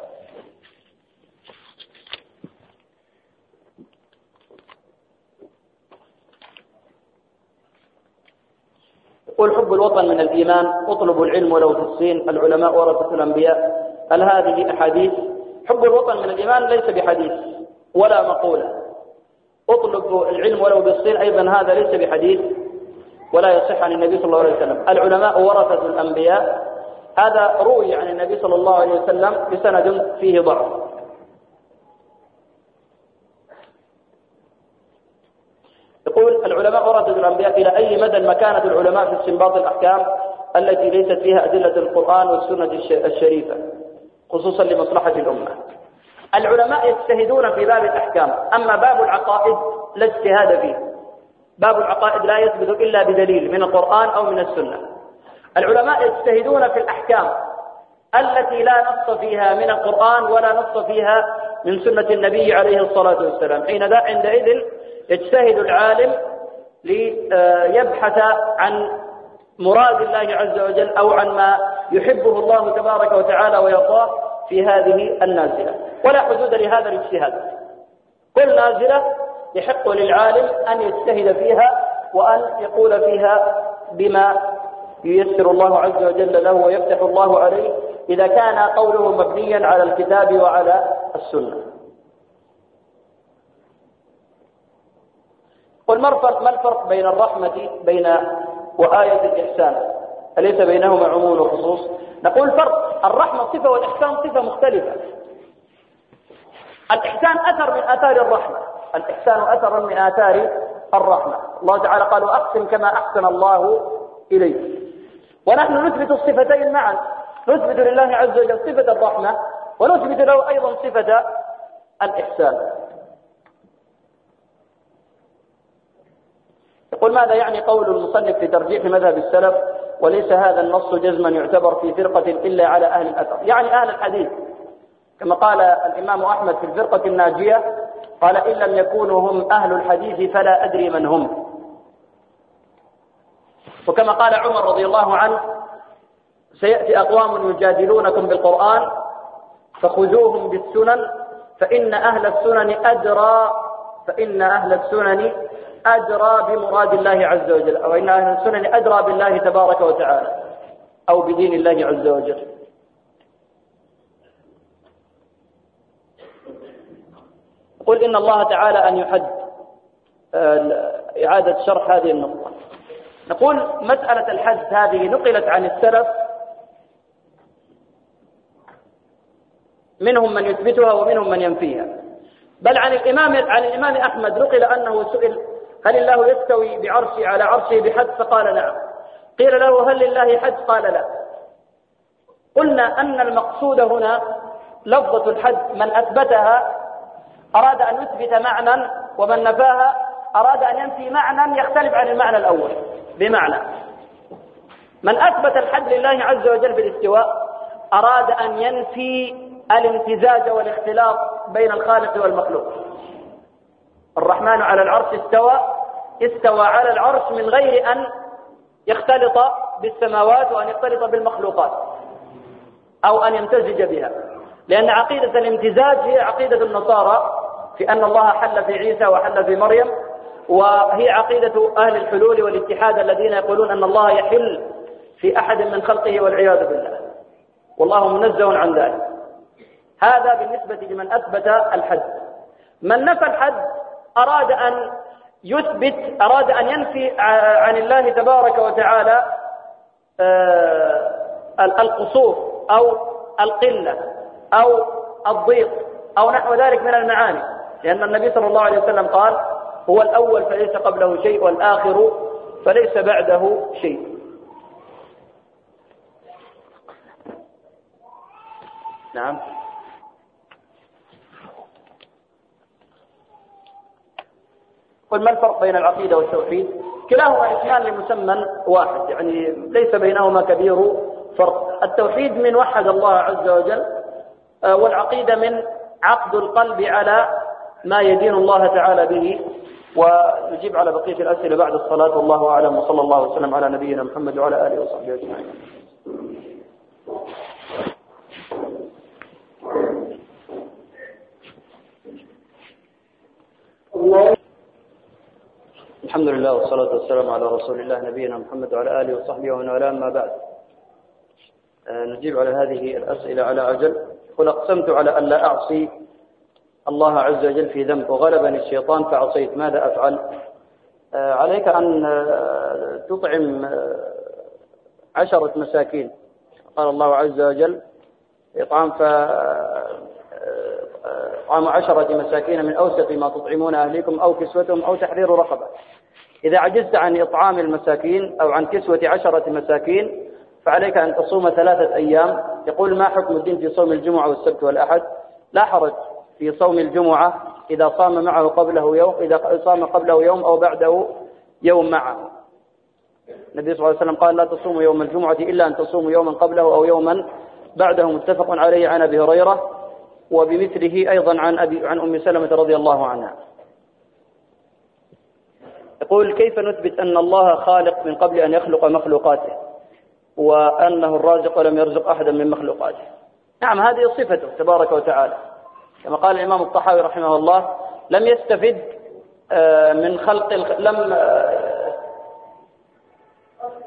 قل حب الوطن من الإيمان اطلبوا العلم ولو في الصين العلماء ورثة الأنبياء. هل هذه أحاديث؟ حب الوطن من الإيمان ليس بحديث ولا مقولة. اطلب العلم ولو بالصين أيضا هذا ليس بحديث ولا يصح عن النبي صلى الله عليه وسلم. العلماء ورثة الأنبياء. هذا روي عن النبي صلى الله عليه وسلم بسند فيه ضعف. يقول العلماء ورثة الأنبياء إلى أي مدى مكانة العلماء في استنباط الأحكام التي ليست فيها أدلة القرآن والسنة الشريفة خصوصا لمصلحة الأمة. العلماء يجتهدون في باب الأحكام أما باب العقائد لا اجتهاد فيه. باب العقائد لا يثبت إلا بدليل من القرآن أو من السنة. العلماء يجتهدون في الأحكام التي لا نص فيها من القرآن ولا نص فيها من سنة النبي عليه الصلاة والسلام حين عندئذ يجتهد العالم ليبحث عن مراد الله عز وجل أو عن ما يحبه الله تبارك وتعالى ويرضاه في هذه النازلة. ولا حدود لهذا الاجتهاد. كل نازلة يحق للعالم أن يجتهد فيها وأن يقول فيها بما ييسر الله عز وجل له ويفتح الله عليه إذا كان قوله مبنيا على الكتاب وعلى السنة. قل ما الفرق بين الرحمة بين وآية الإحسان؟ أليس بينهما عموم وخصوص؟ نقول فرق. الرحمة صفة والإحسان صفة مختلفة. الإحسان أثر من آثار الرحمة. الإحسان أثر من آثار الرحمة. الله تعالى قال وأحسن كما أحسن الله إليك. ونحن نثبت الصفتين معا. نثبت لله عز وجل صفة الرحمة ونثبت له أيضا صفة الإحسان. يقول ماذا يعني قول المصنف في ترجيح مذهب السلف وليس هذا النص جزما يعتبر في فرقة إلا على أهل الأثر؟ يعني أهل الحديث كما قال الإمام أحمد في الفرقة الناجية قال إن لم يكونوا هم أهل الحديث فلا أدري من هم. وكما قال عمر رضي الله عنه سيأتي أقوام يجادلونكم بالقرآن فخذوهم بالسنن فإن أهل السنن أدرى فإن أهل السنن أدرى بمراد الله عز وجل أو إن أهل السنن أدرى بالله تبارك وتعالى أو بدين الله عز وجل. قل إن الله تعالى أن يحد آه، إعادة شرح هذه النقطة. نقول مسألة الحد هذه نقلت عن السلف منهم من يثبتها ومنهم من ينفيها. بل عن الإمام عن الإمام أحمد نقل أنه سئل هل الله يستوي بعرشه على عرشه بحد؟ فقال نعم. قيل له هل لله حد؟ قال لا. قلنا أن المقصود هنا لفظة الحد. من أثبتها أراد أن يثبت معنى ومن نفاها أراد أن ينفي معنى يختلف عن المعنى الأول. بمعنى من أثبت الحد لله عز وجل بالاستواء أراد أن ينفي الامتزاج والاختلاط بين الخالق والمخلوق. الرحمن على العرش استوى استوى على العرش من غير أن يختلط بالسماوات وأن يختلط بالمخلوقات أو أن يمتزج بها. لأن عقيدة الامتزاج هي عقيدة النصارى في أن الله حل في عيسى وحل في مريم وهي عقيدة أهل الحلول والاتحاد الذين يقولون أن الله يحل في أحد من خلقه والعياذ بالله. والله منزه عن ذلك. هذا بالنسبة لمن أثبت الحد. من نفى الحد أراد أن يثبت أراد أن ينفي عن الله تبارك وتعالى آه، القصور أو القلة أو الضيق أو نحو ذلك من المعاني. لأن النبي صلى الله عليه وسلم قال هو الأول فليس قبله شيء والآخر فليس بعده شيء. نعم. قل ما الفرق بين العقيدة والتوحيد؟ كلاهما اسمان لمسمى واحد يعني ليس بينهما كبير فرق. التوحيد من وحد الله عز وجل آه، والعقيدة من عقد القلب على ما يدين الله تعالى به ونجيب على بقية الأسئلة بعد الصلاة. والله أعلم وصلى الله وسلم على نبينا محمد وعلى آله وصحبه أجمعين. الحمد لله والصلاة والسلام على رسول الله نبينا محمد وعلى آله وصحبه ومن والاه ما بعد. آه، نجيب على هذه الأسئلة على عجل قل أقسمت على أن لا أعصي الله عز وجل في ذنب وغلبني الشيطان فعصيت. ماذا أفعل؟ آه، عليك أن آه، تطعم عشرة مساكين. قال الله عز وجل إطعام ف طعام عشرة مساكين من أوسط ما تطعمون أهليكم أو كسوتهم أو تحرير رقبة. إذا عجزت عن إطعام المساكين أو عن كسوة عشرة مساكين فعليك أن تصوم ثلاثة أيام. يقول ما حكم الدين في صوم الجمعة والسبت والأحد؟ لا حرج في صوم الجمعة إذا صام معه قبله يوم إذا صام قبله يوم أو بعده يوم معه. النبي صلى الله عليه وسلم قال لا تصوموا يوم الجمعة إلا أن تصوموا يوما قبله أو يوما بعده. متفق عليه عن أبي هريرة وبمثله أيضا عن أبي عن أم سلمة رضي الله عنها. يقول كيف نثبت أن الله خالق من قبل أن يخلق مخلوقاته وأنه الرازق ولم يرزق أحدا من مخلوقاته؟ نعم هذه صفته تبارك وتعالى. كما قال الإمام الطحاوي رحمه الله لم يستفد آه، من خلق لم آه،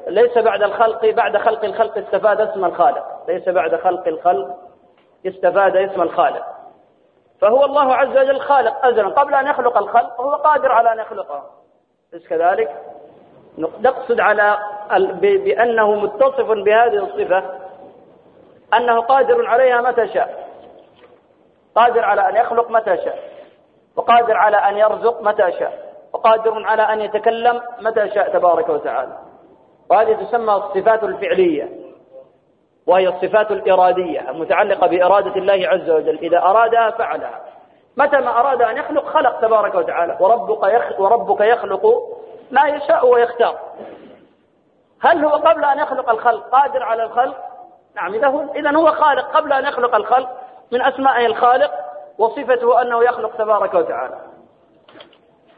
ليس بعد الخلق بعد خلق الخلق استفاد اسم الخالق. ليس بعد خلق الخلق استفاد اسم الخالق. فهو الله عز وجل خالق أزلا. قبل أن يخلق الخلق هو قادر على أن يخلقه. بس كذلك؟ نقصد على بأنه متصف بهذه الصفة أنه قادر عليها متى شاء. قادر على أن يخلق متى شاء. وقادر على أن يرزق متى شاء. وقادر على أن يتكلم متى شاء تبارك وتعالى. وهذه تسمى الصفات الفعلية. وهي الصفات الإرادية المتعلقة بإرادة الله عز وجل. إذا أرادها فعلها. متى ما أراد أن يخلق خلق تبارك وتعالى. وربك يخلق, وربك يخلق ما يشاء ويختار. هل هو قبل أن يخلق الخلق؟ قادر على الخلق؟ نعم إذا هو, إذا هو خالق قبل أن يخلق الخلق من أسمائه الخالق وصفته أنه يخلق تبارك وتعالى.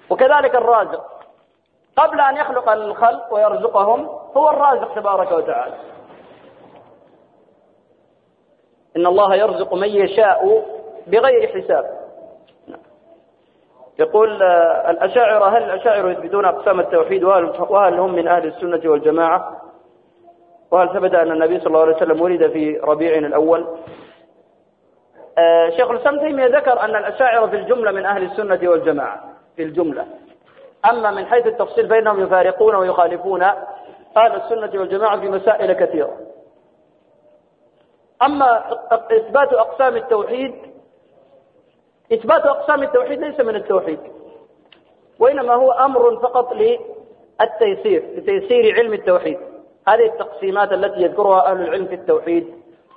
وكذلك الرازق. قبل أن يخلق الخلق ويرزقهم هو الرازق تبارك وتعالى. إن الله يرزق من يشاء بغير حساب. يقول آه، الأشاعرة هل الأشاعرة يثبتون أقسام التوحيد؟ وهل هم من أهل السنة والجماعة؟ وهل ثبت أن النبي صلى الله عليه وسلم ولد في ربيع الأول؟ آه، شيخ الإسلام تيمية ذكر أن الأشاعرة في الجملة من أهل السنة والجماعة في الجملة. أما من حيث التفصيل بينهم يفارقون ويخالفون أهل السنة والجماعة في مسائل كثيرة. أما إثبات أقسام التوحيد إثبات أقسام التوحيد ليس من التوحيد وإنما هو أمر فقط للتيسير لتيسير علم التوحيد. هذه التقسيمات التي يذكرها أهل العلم في التوحيد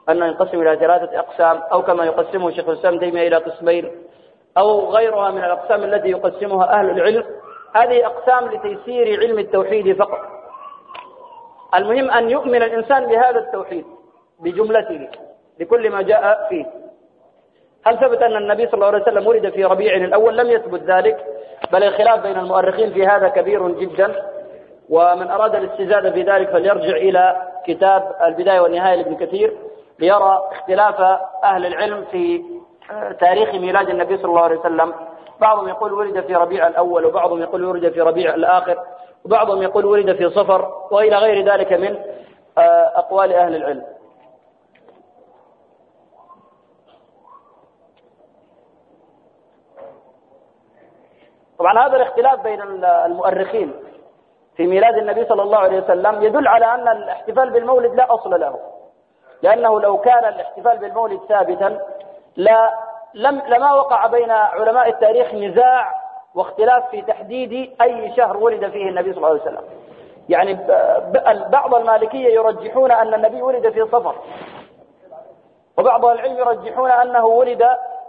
أنه ينقسم إلى ثلاثة أقسام أو كما يقسمه شيخ الإسلام تيمية إلى قسمين أو غيرها من الأقسام التي يقسمها أهل العلم. هذه أقسام لتيسير علم التوحيد فقط. المهم أن يؤمن الإنسان بهذا التوحيد بجملته لكل ما جاء فيه. هل ثبت أن النبي صلى الله عليه وسلم ولد في ربيع الأول؟ لم يثبت ذلك بل الخلاف بين المؤرخين في هذا كبير جدا. ومن أراد الاستزادة في ذلك فليرجع إلى كتاب البداية والنهاية لابن كثير ليرى اختلاف أهل العلم في تاريخ ميلاد النبي صلى الله عليه وسلم. بعضهم يقول ولد في ربيع الأول وبعضهم يقول ولد في ربيع الآخر وبعضهم يقول ولد في صفر وإلى غير ذلك من آه، أقوال أهل العلم. طبعا هذا الاختلاف بين المؤرخين في ميلاد النبي صلى الله عليه وسلم يدل على أن الاحتفال بالمولد لا أصل له. لأنه لو كان الاحتفال بالمولد ثابتا لا لم لما وقع بين علماء التاريخ نزاع واختلاف في تحديد أي شهر ولد فيه النبي صلى الله عليه وسلم. يعني بعض المالكية يرجحون أن النبي ولد في صفر. وبعض العلم يرجحون أنه ولد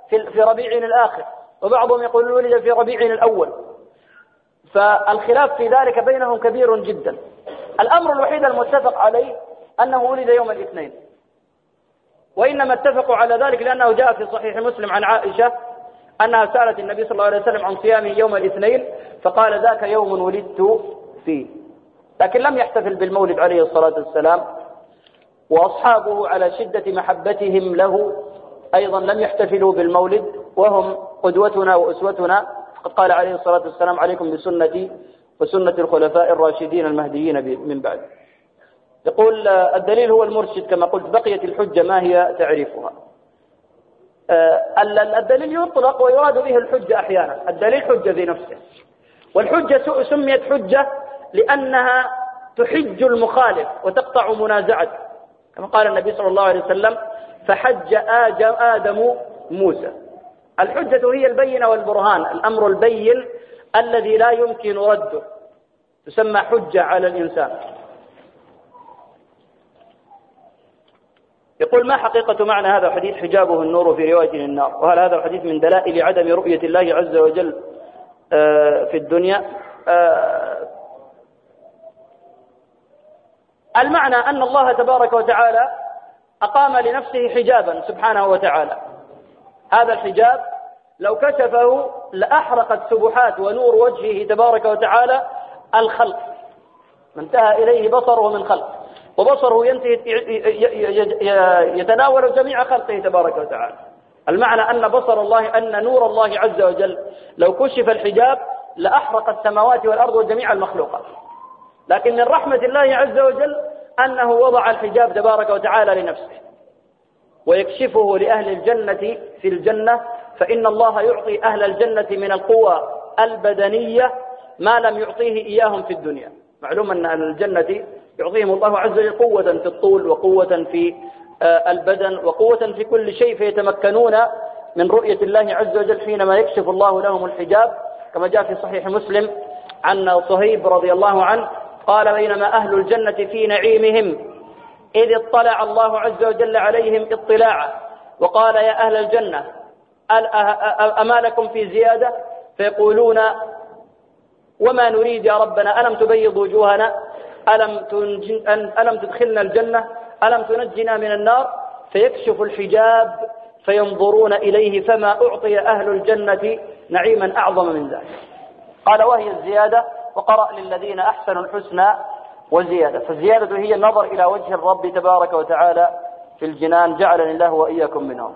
في ربيع الآخر. وبعضهم يقول ولد في ربيع الأول. فالخلاف في ذلك بينهم كبير جدا. الأمر الوحيد المتفق عليه أنه ولد يوم الاثنين. وإنما اتفقوا على ذلك لأنه جاء في صحيح مسلم عن عائشة أنها سألت النبي صلى الله عليه وسلم عن صيامه يوم الاثنين فقال ذاك يوم ولدت فيه. لكن لم يحتفل بالمولد عليه الصلاة والسلام وأصحابه على شدة محبتهم له أيضا لم يحتفلوا بالمولد وهم قدوتنا وأسوتنا. فقد قال عليه الصلاة والسلام عليكم بسنتي وسنة الخلفاء الراشدين المهديين من بعد. يقول الدليل هو المرشد كما قلت بقيت الحجة ما هي تعريفها. آه، الدليل يطلق ويراد به الحجة أحيانا. الدليل حجة في نفسه. والحجة سميت حجة لأنها تحج المخالف وتقطع منازعته. كما قال النبي صلى الله عليه وسلم فحج آدم موسى. الحجة هي البينة والبرهان الأمر البين الذي لا يمكن رده. تسمى حجة على الإنسان. يقول ما حقيقة معنى هذا الحديث؟ حجابه النور في رواية النار. وهل هذا الحديث من دلائل عدم رؤية الله عز وجل آه، في الدنيا؟ آه، المعنى أن الله تبارك وتعالى أقام لنفسه حجابا سبحانه وتعالى. هذا الحجاب لو كشفه لأحرقت سبحات ونور وجهه تبارك وتعالى الخلق. انتهى إليه بصره من خلق. وبصره ينتهي يتناول جميع خلقه تبارك وتعالى. المعنى أن بصر الله أن نور الله عز وجل لو كشف الحجاب لأحرق السماوات والأرض وجميع المخلوقات. لكن من رحمة الله عز وجل أنه وضع الحجاب تبارك وتعالى لنفسه. ويكشفه لأهل الجنة في الجنة فإن الله يعطي أهل الجنة من القوى البدنية ما لم يعطيه إياهم في الدنيا. معلوم أن أهل الجنة يعطيهم الله عز وجل قوة في الطول وقوة في آه، البدن وقوة في كل شيء فيتمكنون من رؤية الله عز وجل حينما يكشف الله لهم الحجاب. كما جاء في صحيح مسلم عن صهيب رضي الله عنه قال بينما أهل الجنة في نعيمهم إذ اطلع الله عز وجل عليهم اطلاعا وقال يا أهل الجنة أما لكم في زيادة؟ فيقولون وما نريد يا ربنا ألم تبيض وجوهنا؟ ألم, ألم تدخلنا الجنة؟ ألم تنجنا من النار؟ فيكشف الحجاب فينظرون إليه فما أعطي أهل الجنة نعيما أعظم من ذلك. قال وهي الزيادة؟ وقرأ للذين أحسنوا الحسنى وزيادة فالزيادة هي النظر إلى وجه الرب تبارك وتعالى في الجنان جعلني الله وإياكم منهم.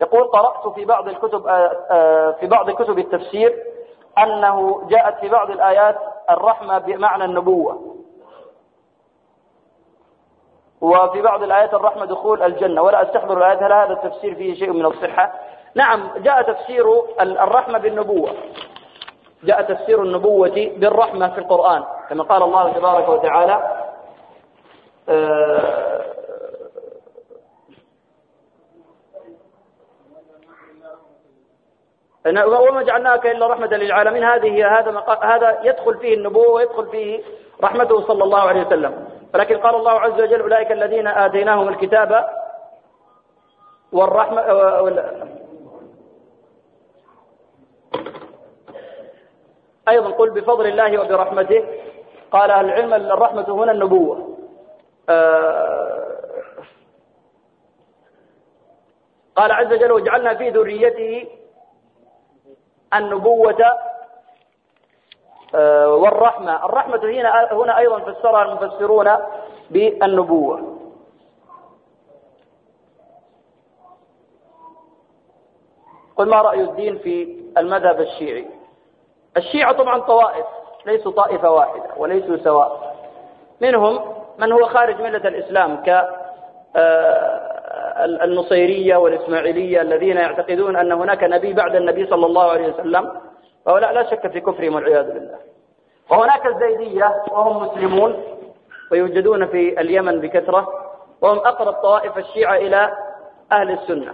يقول قرأت في بعض الكتب آه، آه، في بعض كتب التفسير أنه جاءت في بعض الآيات الرحمة بمعنى النبوة. وفي بعض الآيات الرحمة دخول الجنة. ولا أستحضر الآيات هل هذا التفسير فيه شيء من الصحة؟ نعم جاء تفسير الرحمة بالنبوة. جاء تفسير النبوة بالرحمة في القرآن كما قال الله تبارك وتعالى آه وما جعلناك إلا رحمة للعالمين. هذه هذا هذا يدخل فيه النبوة ويدخل فيه رحمته صلى الله عليه وسلم. ولكن قال الله عز وجل أولئك الذين آتيناهم الكتاب والرحمة أيضا قل بفضل الله وبرحمته. قال العلم الرحمة هنا النبوة. آه، قال عز وجل وجعلنا في ذريته النبوة. آه، والرحمة. الرحمة هنا هنا أيضا فسرها المفسرون بالنبوة. قل ما رأي الدين في المذهب الشيعي. الشيعة طبعا طوائف ليسوا طائفة واحدة وليسوا سواء. منهم من هو خارج ملة الإسلام ك آه، النصيرية والإسماعيلية الذين يعتقدون أن هناك نبي بعد النبي صلى الله عليه وسلم فهؤلاء لا شك في كفرهم والعياذ بالله. وهناك الزيدية وهم مسلمون ويوجدون في اليمن بكثرة وهم أقرب طوائف الشيعة إلى أهل السنة.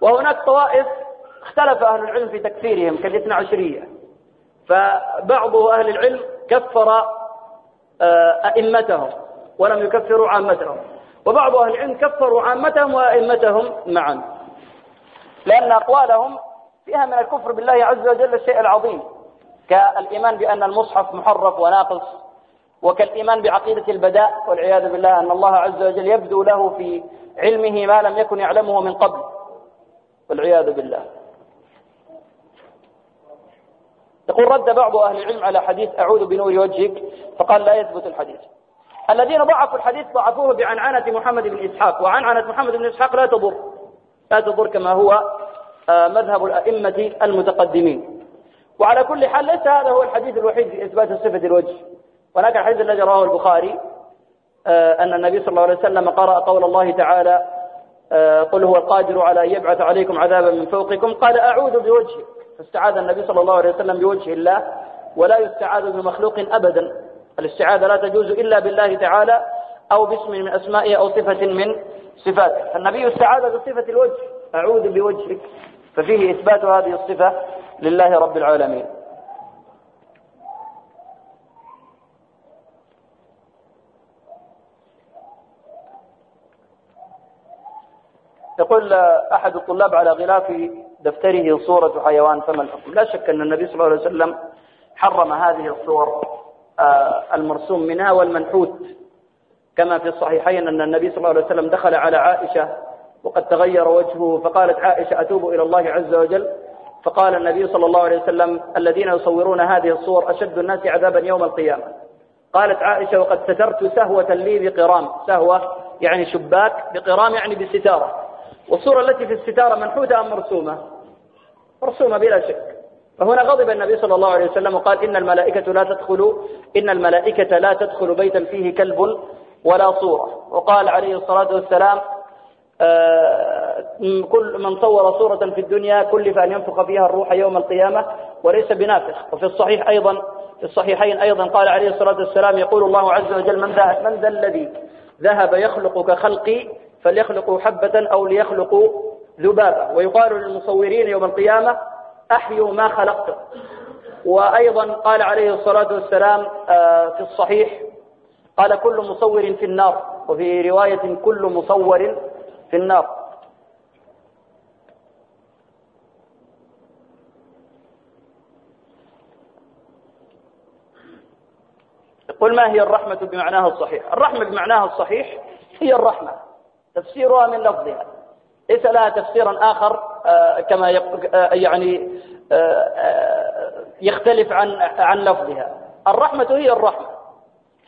وهناك طوائف اختلف أهل العلم في تكفيرهم كالاثنى عشرية. فبعض أهل العلم كفر آه، أئمتهم ولم يكفروا عامتهم. وبعض أهل العلم كفروا عامتهم وأئمتهم معا. لأن أقوالهم فيها من الكفر بالله عز وجل الشيء العظيم كالإيمان بأن المصحف محرف وناقص وكالإيمان بعقيدة البداء والعياذ بالله أن الله عز وجل يبدو له في علمه ما لم يكن يعلمه من قبل والعياذ بالله. يقول رد بعض أهل العلم على حديث أعوذ بنور وجهك فقال لا يثبت الحديث. الذين ضعفوا الحديث ضعفوه بعنعنة محمد بن إسحاق وعنعنة محمد بن إسحاق لا تضر لا تضر كما هو آه، مذهب الأئمة المتقدمين. وعلى كل حال ليس هذا هو الحديث الوحيد في إثبات صفة الوجه. هناك الحديث الذي رواه البخاري آه، أن النبي صلى الله عليه وسلم قرأ قول الله تعالى قل هو القادر على أن يبعث عليكم عذابا من فوقكم. قال أعوذ بوجهك. فاستعاذ النبي صلى الله عليه وسلم بوجه الله ولا يستعاذ بمخلوق أبدا. الاستعاذة لا تجوز إلا بالله تعالى أو باسم من أسمائه أو صفة من صفاته فالنبي استعاذ بصفة الوجه. أعوذ بوجهك. ففيه إثبات هذه الصفة لله رب العالمين. يقول أحد الطلاب على غلاف دفتره صورة حيوان فما الحكم. لا شك أن النبي صلى الله عليه وسلم حرم هذه الصور آه، المرسوم منها والمنحوت. كما في الصحيحين أن النبي صلى الله عليه وسلم دخل على عائشة وقد تغير وجهه فقالت عائشة أتوب إلى الله عز وجل؟ فقال النبي صلى الله عليه وسلم الذين يصورون هذه الصور أشد الناس عذابا يوم القيامة. قالت عائشة وقد سترت سهوة لي بقرام. سهوة يعني شباك بقرام يعني بستارة. والصورة التي في الستارة منحوتة أم مرسومة؟ مرسومة بلا شك. فهنا غضب النبي صلى الله عليه وسلم وقال إن الملائكة لا تدخل إن الملائكة لا تدخل بيتا فيه كلب ولا صورة. وقال عليه الصلاة والسلام آه، كل من صور صورة في الدنيا كلف أن ينفخ فيها الروح يوم القيامة وليس بنافخ. وفي الصحيح أيضا في الصحيحين أيضا قال عليه الصلاة والسلام يقول الله عز وجل من ذا, من ذا الذي ذهب يخلق كخلقي فليخلقوا حبة أو ليخلقوا ذبابة. ويقال للمصورين يوم القيامة أحيوا ما خلقتم. وأيضا قال عليه الصلاة والسلام آه، في الصحيح قال كل مصور في النار وفي رواية كل مصور في النار. قل ما هي الرحمة بمعناها الصحيح؟ الرحمة بمعناها الصحيح هي الرحمة. تفسيرها من لفظها. ليس لها تفسيرا آخر آه، كما آه، يعني آه، يختلف عن عن لفظها. الرحمة هي الرحمة.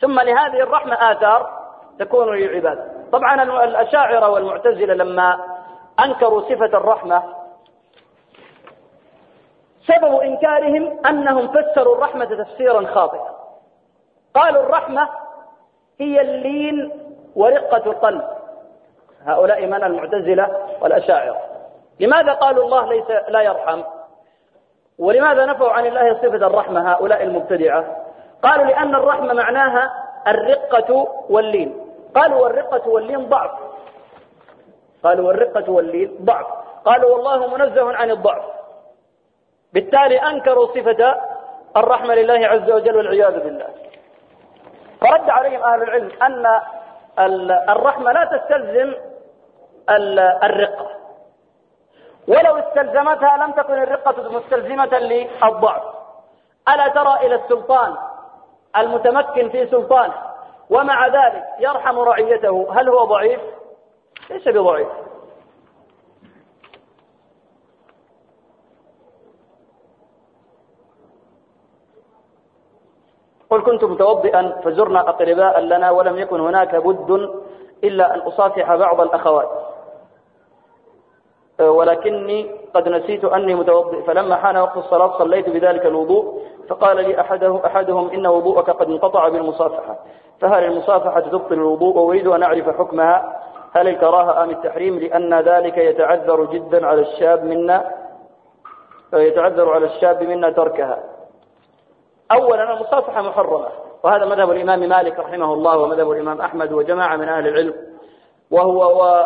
ثم لهذه الرحمة آثار تكون للعباد. طبعا الأشاعرة والمعتزلة لما أنكروا صفة الرحمة سبب إنكارهم أنهم فسروا الرحمة تفسيرا خاطئا. قالوا الرحمة هي اللين ورقة القلب. هؤلاء من المعتزلة والأشاعرة. لماذا قالوا الله ليس لا يرحم؟ ولماذا نفوا عن الله صفة الرحمة هؤلاء المبتدعة؟ قالوا لأن الرحمة معناها الرقة واللين. قالوا والرقة واللين ضعف. قالوا والرقة واللين ضعف. قالوا والله منزه عن الضعف. بالتالي أنكروا صفة الرحمة لله عز وجل والعياذ بالله. فرد عليهم أهل العلم أن الرحمة لا تستلزم الرقة. ولو استلزمتها لم تكن الرقة مستلزمة للضعف. ألا ترى إلى السلطان المتمكن في سلطانه ومع ذلك يرحم رعيته. هل هو ضعيف؟ ليس بضعيف. قل كنت متوضئا فزرنا أقرباء لنا ولم يكن هناك بد إلا أن أصافح بعض الأخوات. ولكني قد نسيت أني متوضئ. فلما حان وقت الصلاة صليت بذلك الوضوء فقال لي أحده أحدهم إن وضوءك قد انقطع بالمصافحة. فهل المصافحة تبطل الوضوء؟ وأريد أن أعرف حكمها. هل الكراهة أم التحريم؟ لأن ذلك يتعذر جدا على الشاب منا يتعذر على الشاب منا تركها. أولا المصافحة محرمة. وهذا مذهب الإمام مالك رحمه الله ومذهب الإمام أحمد وجماعة من أهل العلم. وهو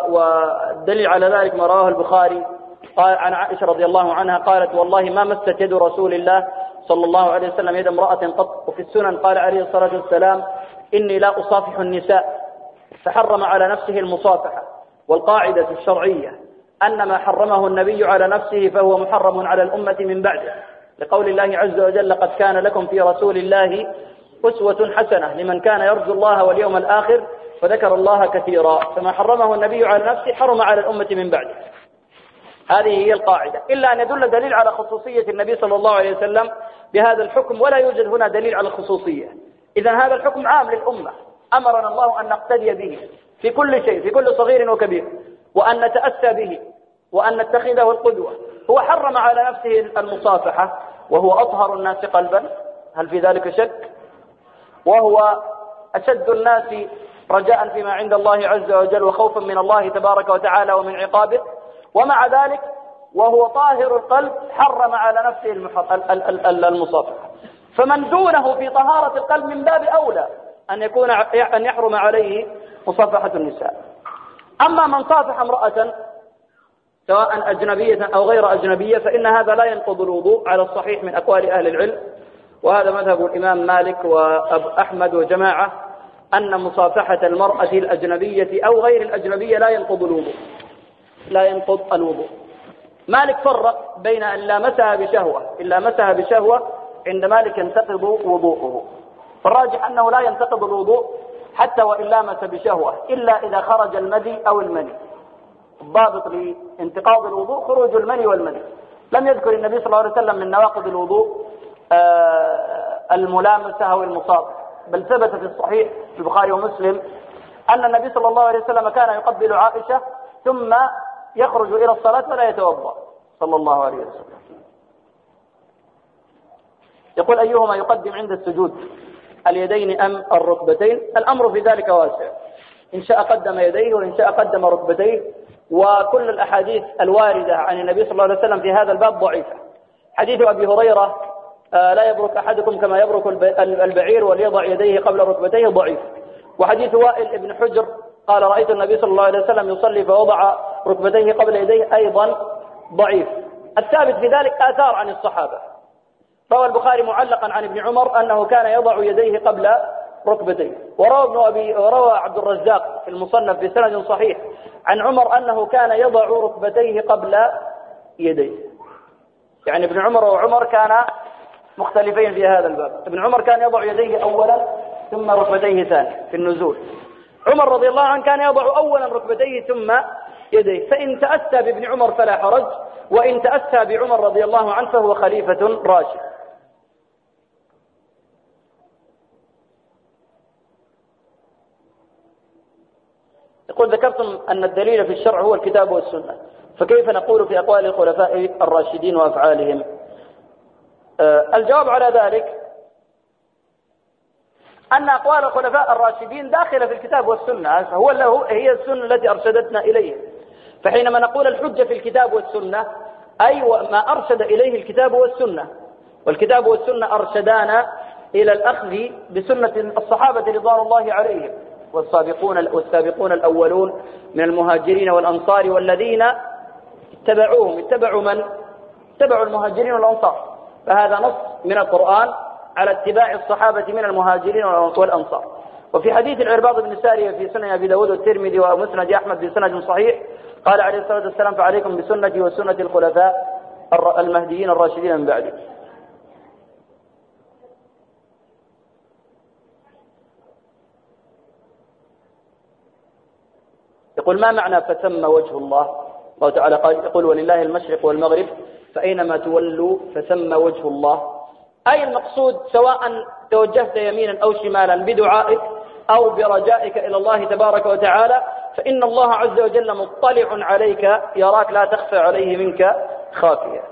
والدليل على ذلك ما رواه البخاري. قال عن عائشة رضي الله عنها قالت والله ما مست يد رسول الله صلى الله عليه وسلم يد امرأة قط. وفي السنن قال عليه الصلاة والسلام إني لا أصافح النساء. فحرم على نفسه المصافحة. والقاعدة الشرعية أن ما حرمه النبي على نفسه فهو محرم على الأمة من بعده. لقول الله عز وجل قد كان لكم في رسول الله أسوة حسنة لمن كان يرجو الله واليوم الآخر وذكر الله كثيرا فما حرمه النبي على نفسه حرم على الأمة من بعده. هذه هي القاعدة. إلا أن يدل دليل على خصوصية النبي صلى الله عليه وسلم بهذا الحكم ولا يوجد هنا دليل على الخصوصية. إذا هذا الحكم عام للأمة. أمرنا الله أن نقتدي به في كل شيء في كل صغير وكبير وأن نتأسى به وأن نتخذه القدوة. هو حرم على نفسه المصافحة وهو أطهر الناس قلبا. هل في ذلك شك؟ وهو أشد الناس رجاء فيما عند الله عز وجل وخوفا من الله تبارك وتعالى ومن عقابه. ومع ذلك وهو طاهر القلب حرم على نفسه المصافحة. فمن دونه في طهارة القلب من باب أولى أن يكون أن يحرم عليه مصافحة النساء. أما من صافح امرأة سواء أجنبية أو غير أجنبية فإن هذا لا ينقض الوضوء على الصحيح من أقوال أهل العلم. وهذا مذهب الإمام مالك وأحمد وجماعة. أن مصافحة المرأة الأجنبية أو غير الأجنبية لا ينقض الوضوء. لا ينقض الوضوء. مالك فرق بين أن لامسها بشهوة إن لامسها بشهوة عند مالك ينتقض وضوءه. فالراجح أنه لا ينتقض الوضوء حتى وإن لامس بشهوة إلا إذا خرج المدي أو المني. الضابط لانتقاض الوضوء خروج المني والمني. لم يذكر النبي صلى الله عليه وسلم من نواقض الوضوء آه، الملامسة أو المصاب بل ثبت في الصحيح في البخاري ومسلم أن النبي صلى الله عليه وسلم كان يقبل عائشة ثم يخرج إلى الصلاة ولا يتوضأ. صلى الله عليه وسلم. يقول أيهما يقدم عند السجود اليدين أم الركبتين؟ الأمر في ذلك واسع. إن شاء قدم يديه وإن شاء قدم ركبتيه. وكل الأحاديث الواردة عن النبي صلى الله عليه وسلم في هذا الباب ضعيفة. حديث أبي هريرة لا يبرك أحدكم كما يبرك البعير وليضع يديه قبل ركبتيه ضعيف. وحديث وائل بن حجر قال رأيت النبي صلى الله عليه وسلم يصلي فوضع ركبتيه قبل يديه أيضا ضعيف. الثابت في ذلك آثار عن الصحابة. روى البخاري معلقا عن ابن عمر أنه كان يضع يديه قبل ركبتيه. وروى ابن أبي وروى عبد الرزاق في المصنف بسند صحيح عن عمر أنه كان يضع ركبتيه قبل يديه. يعني ابن عمر وعمر كان مختلفين في هذا الباب. ابن عمر كان يضع يديه أولا ثم ركبتيه ثانيا في النزول. عمر رضي الله عنه كان يضع أولا ركبتيه ثم يديه. فإن تأسى بابن عمر فلا حرج وإن تأسى بعمر رضي الله عنه فهو خليفة راشد يقول ذكرتم أن الدليل في الشرع هو الكتاب والسنة فكيف نقول في أقوال الخلفاء الراشدين وأفعالهم؟ الجواب على ذلك أن أقوال الخلفاء الراشدين داخلة في الكتاب والسنة هو له هي السنة التي أرشدتنا إليه. فحينما نقول الحجة في الكتاب والسنة أي ما أرشد إليه الكتاب والسنة. والكتاب والسنة أرشدانا إلى الأخذ بسنة الصحابة رضوان الله عليهم. والسابقون والسابقون الأولون من المهاجرين والأنصار والذين اتبعوهم. اتبعوا من؟ اتبعوا المهاجرين والأنصار. فهذا نص من القرآن على اتباع الصحابة من المهاجرين والأنصار. وفي حديث العرباض بن سارية في سنن أبي داود والترمذي ومسند أحمد بسند صحيح قال عليه الصلاة والسلام فعليكم بسنتي وسنة الخلفاء المهديين الراشدين من بعدي. يقول ما معنى فثم وجه الله الله تعالى قال يقول ولله المشرق والمغرب فأينما تولوا فثم وجه الله. أي المقصود سواء توجهت يمينا أو شمالا بدعائك أو برجائك إلى الله تبارك وتعالى فإن الله عز وجل مطلع عليك يراك لا تخفى عليه منك خافية.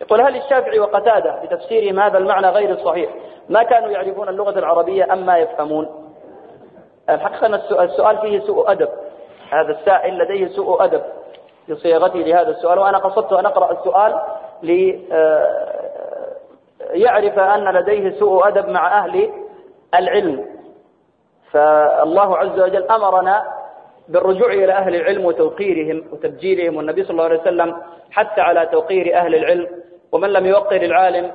يقول هل الشافعي وقتادة بتفسيرهم هذا المعنى غير الصحيح ما كانوا يعرفون اللغة العربية أم ما يفهمون؟ الحقيقة أن السؤال فيه سوء أدب. هذا السائل لديه سوء أدب. في صياغته لهذا السؤال وأنا قصدت أن أقرأ السؤال ليعرف أن لديه سوء أدب مع أهل العلم. فالله عز وجل أمرنا بالرجوع إلى أهل العلم وتوقيرهم وتبجيلهم والنبي صلى الله عليه وسلم حتى على توقير أهل العلم. ومن لم يوقر العالم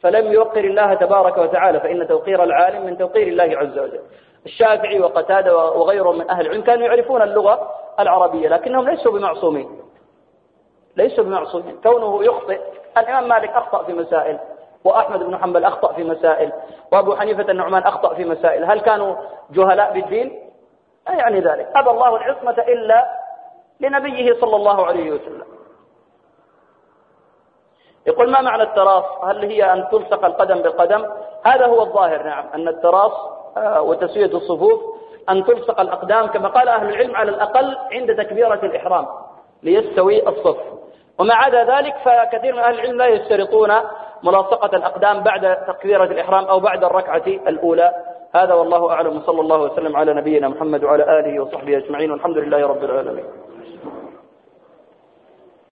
فلم يوقر الله تبارك وتعالى فإن توقير العالم من توقير الله عز وجل. الشافعي وقتادة وغيرهم من أهل العلم كانوا يعرفون اللغة العربية لكنهم ليسوا بمعصومين. ليسوا بمعصومين. كونه يخطئ. الإمام مالك أخطأ في مسائل وأحمد بن حنبل أخطأ في مسائل وأبو حنيفة النعمان أخطأ في مسائل. هل كانوا جهلاء بالدين؟ لا يعني ذلك. أبى الله العصمة إلا لنبيه صلى الله عليه وسلم. يقول ما معنى التراص؟ هل هي أن تلصق القدم بالقدم؟ هذا هو الظاهر نعم أن التراص وتسوية الصفوف أن تلصق الأقدام كما قال أهل العلم على الأقل عند تكبيرة الإحرام ليستوي الصف. وما عدا ذلك فكثير من أهل العلم لا يشترطون ملاصقة الأقدام بعد تكبيرة الإحرام أو بعد الركعة الأولى. هذا والله أعلم. صلى الله وسلم على نبينا محمد وعلى آله وصحبه أجمعين. والحمد لله رب العالمين.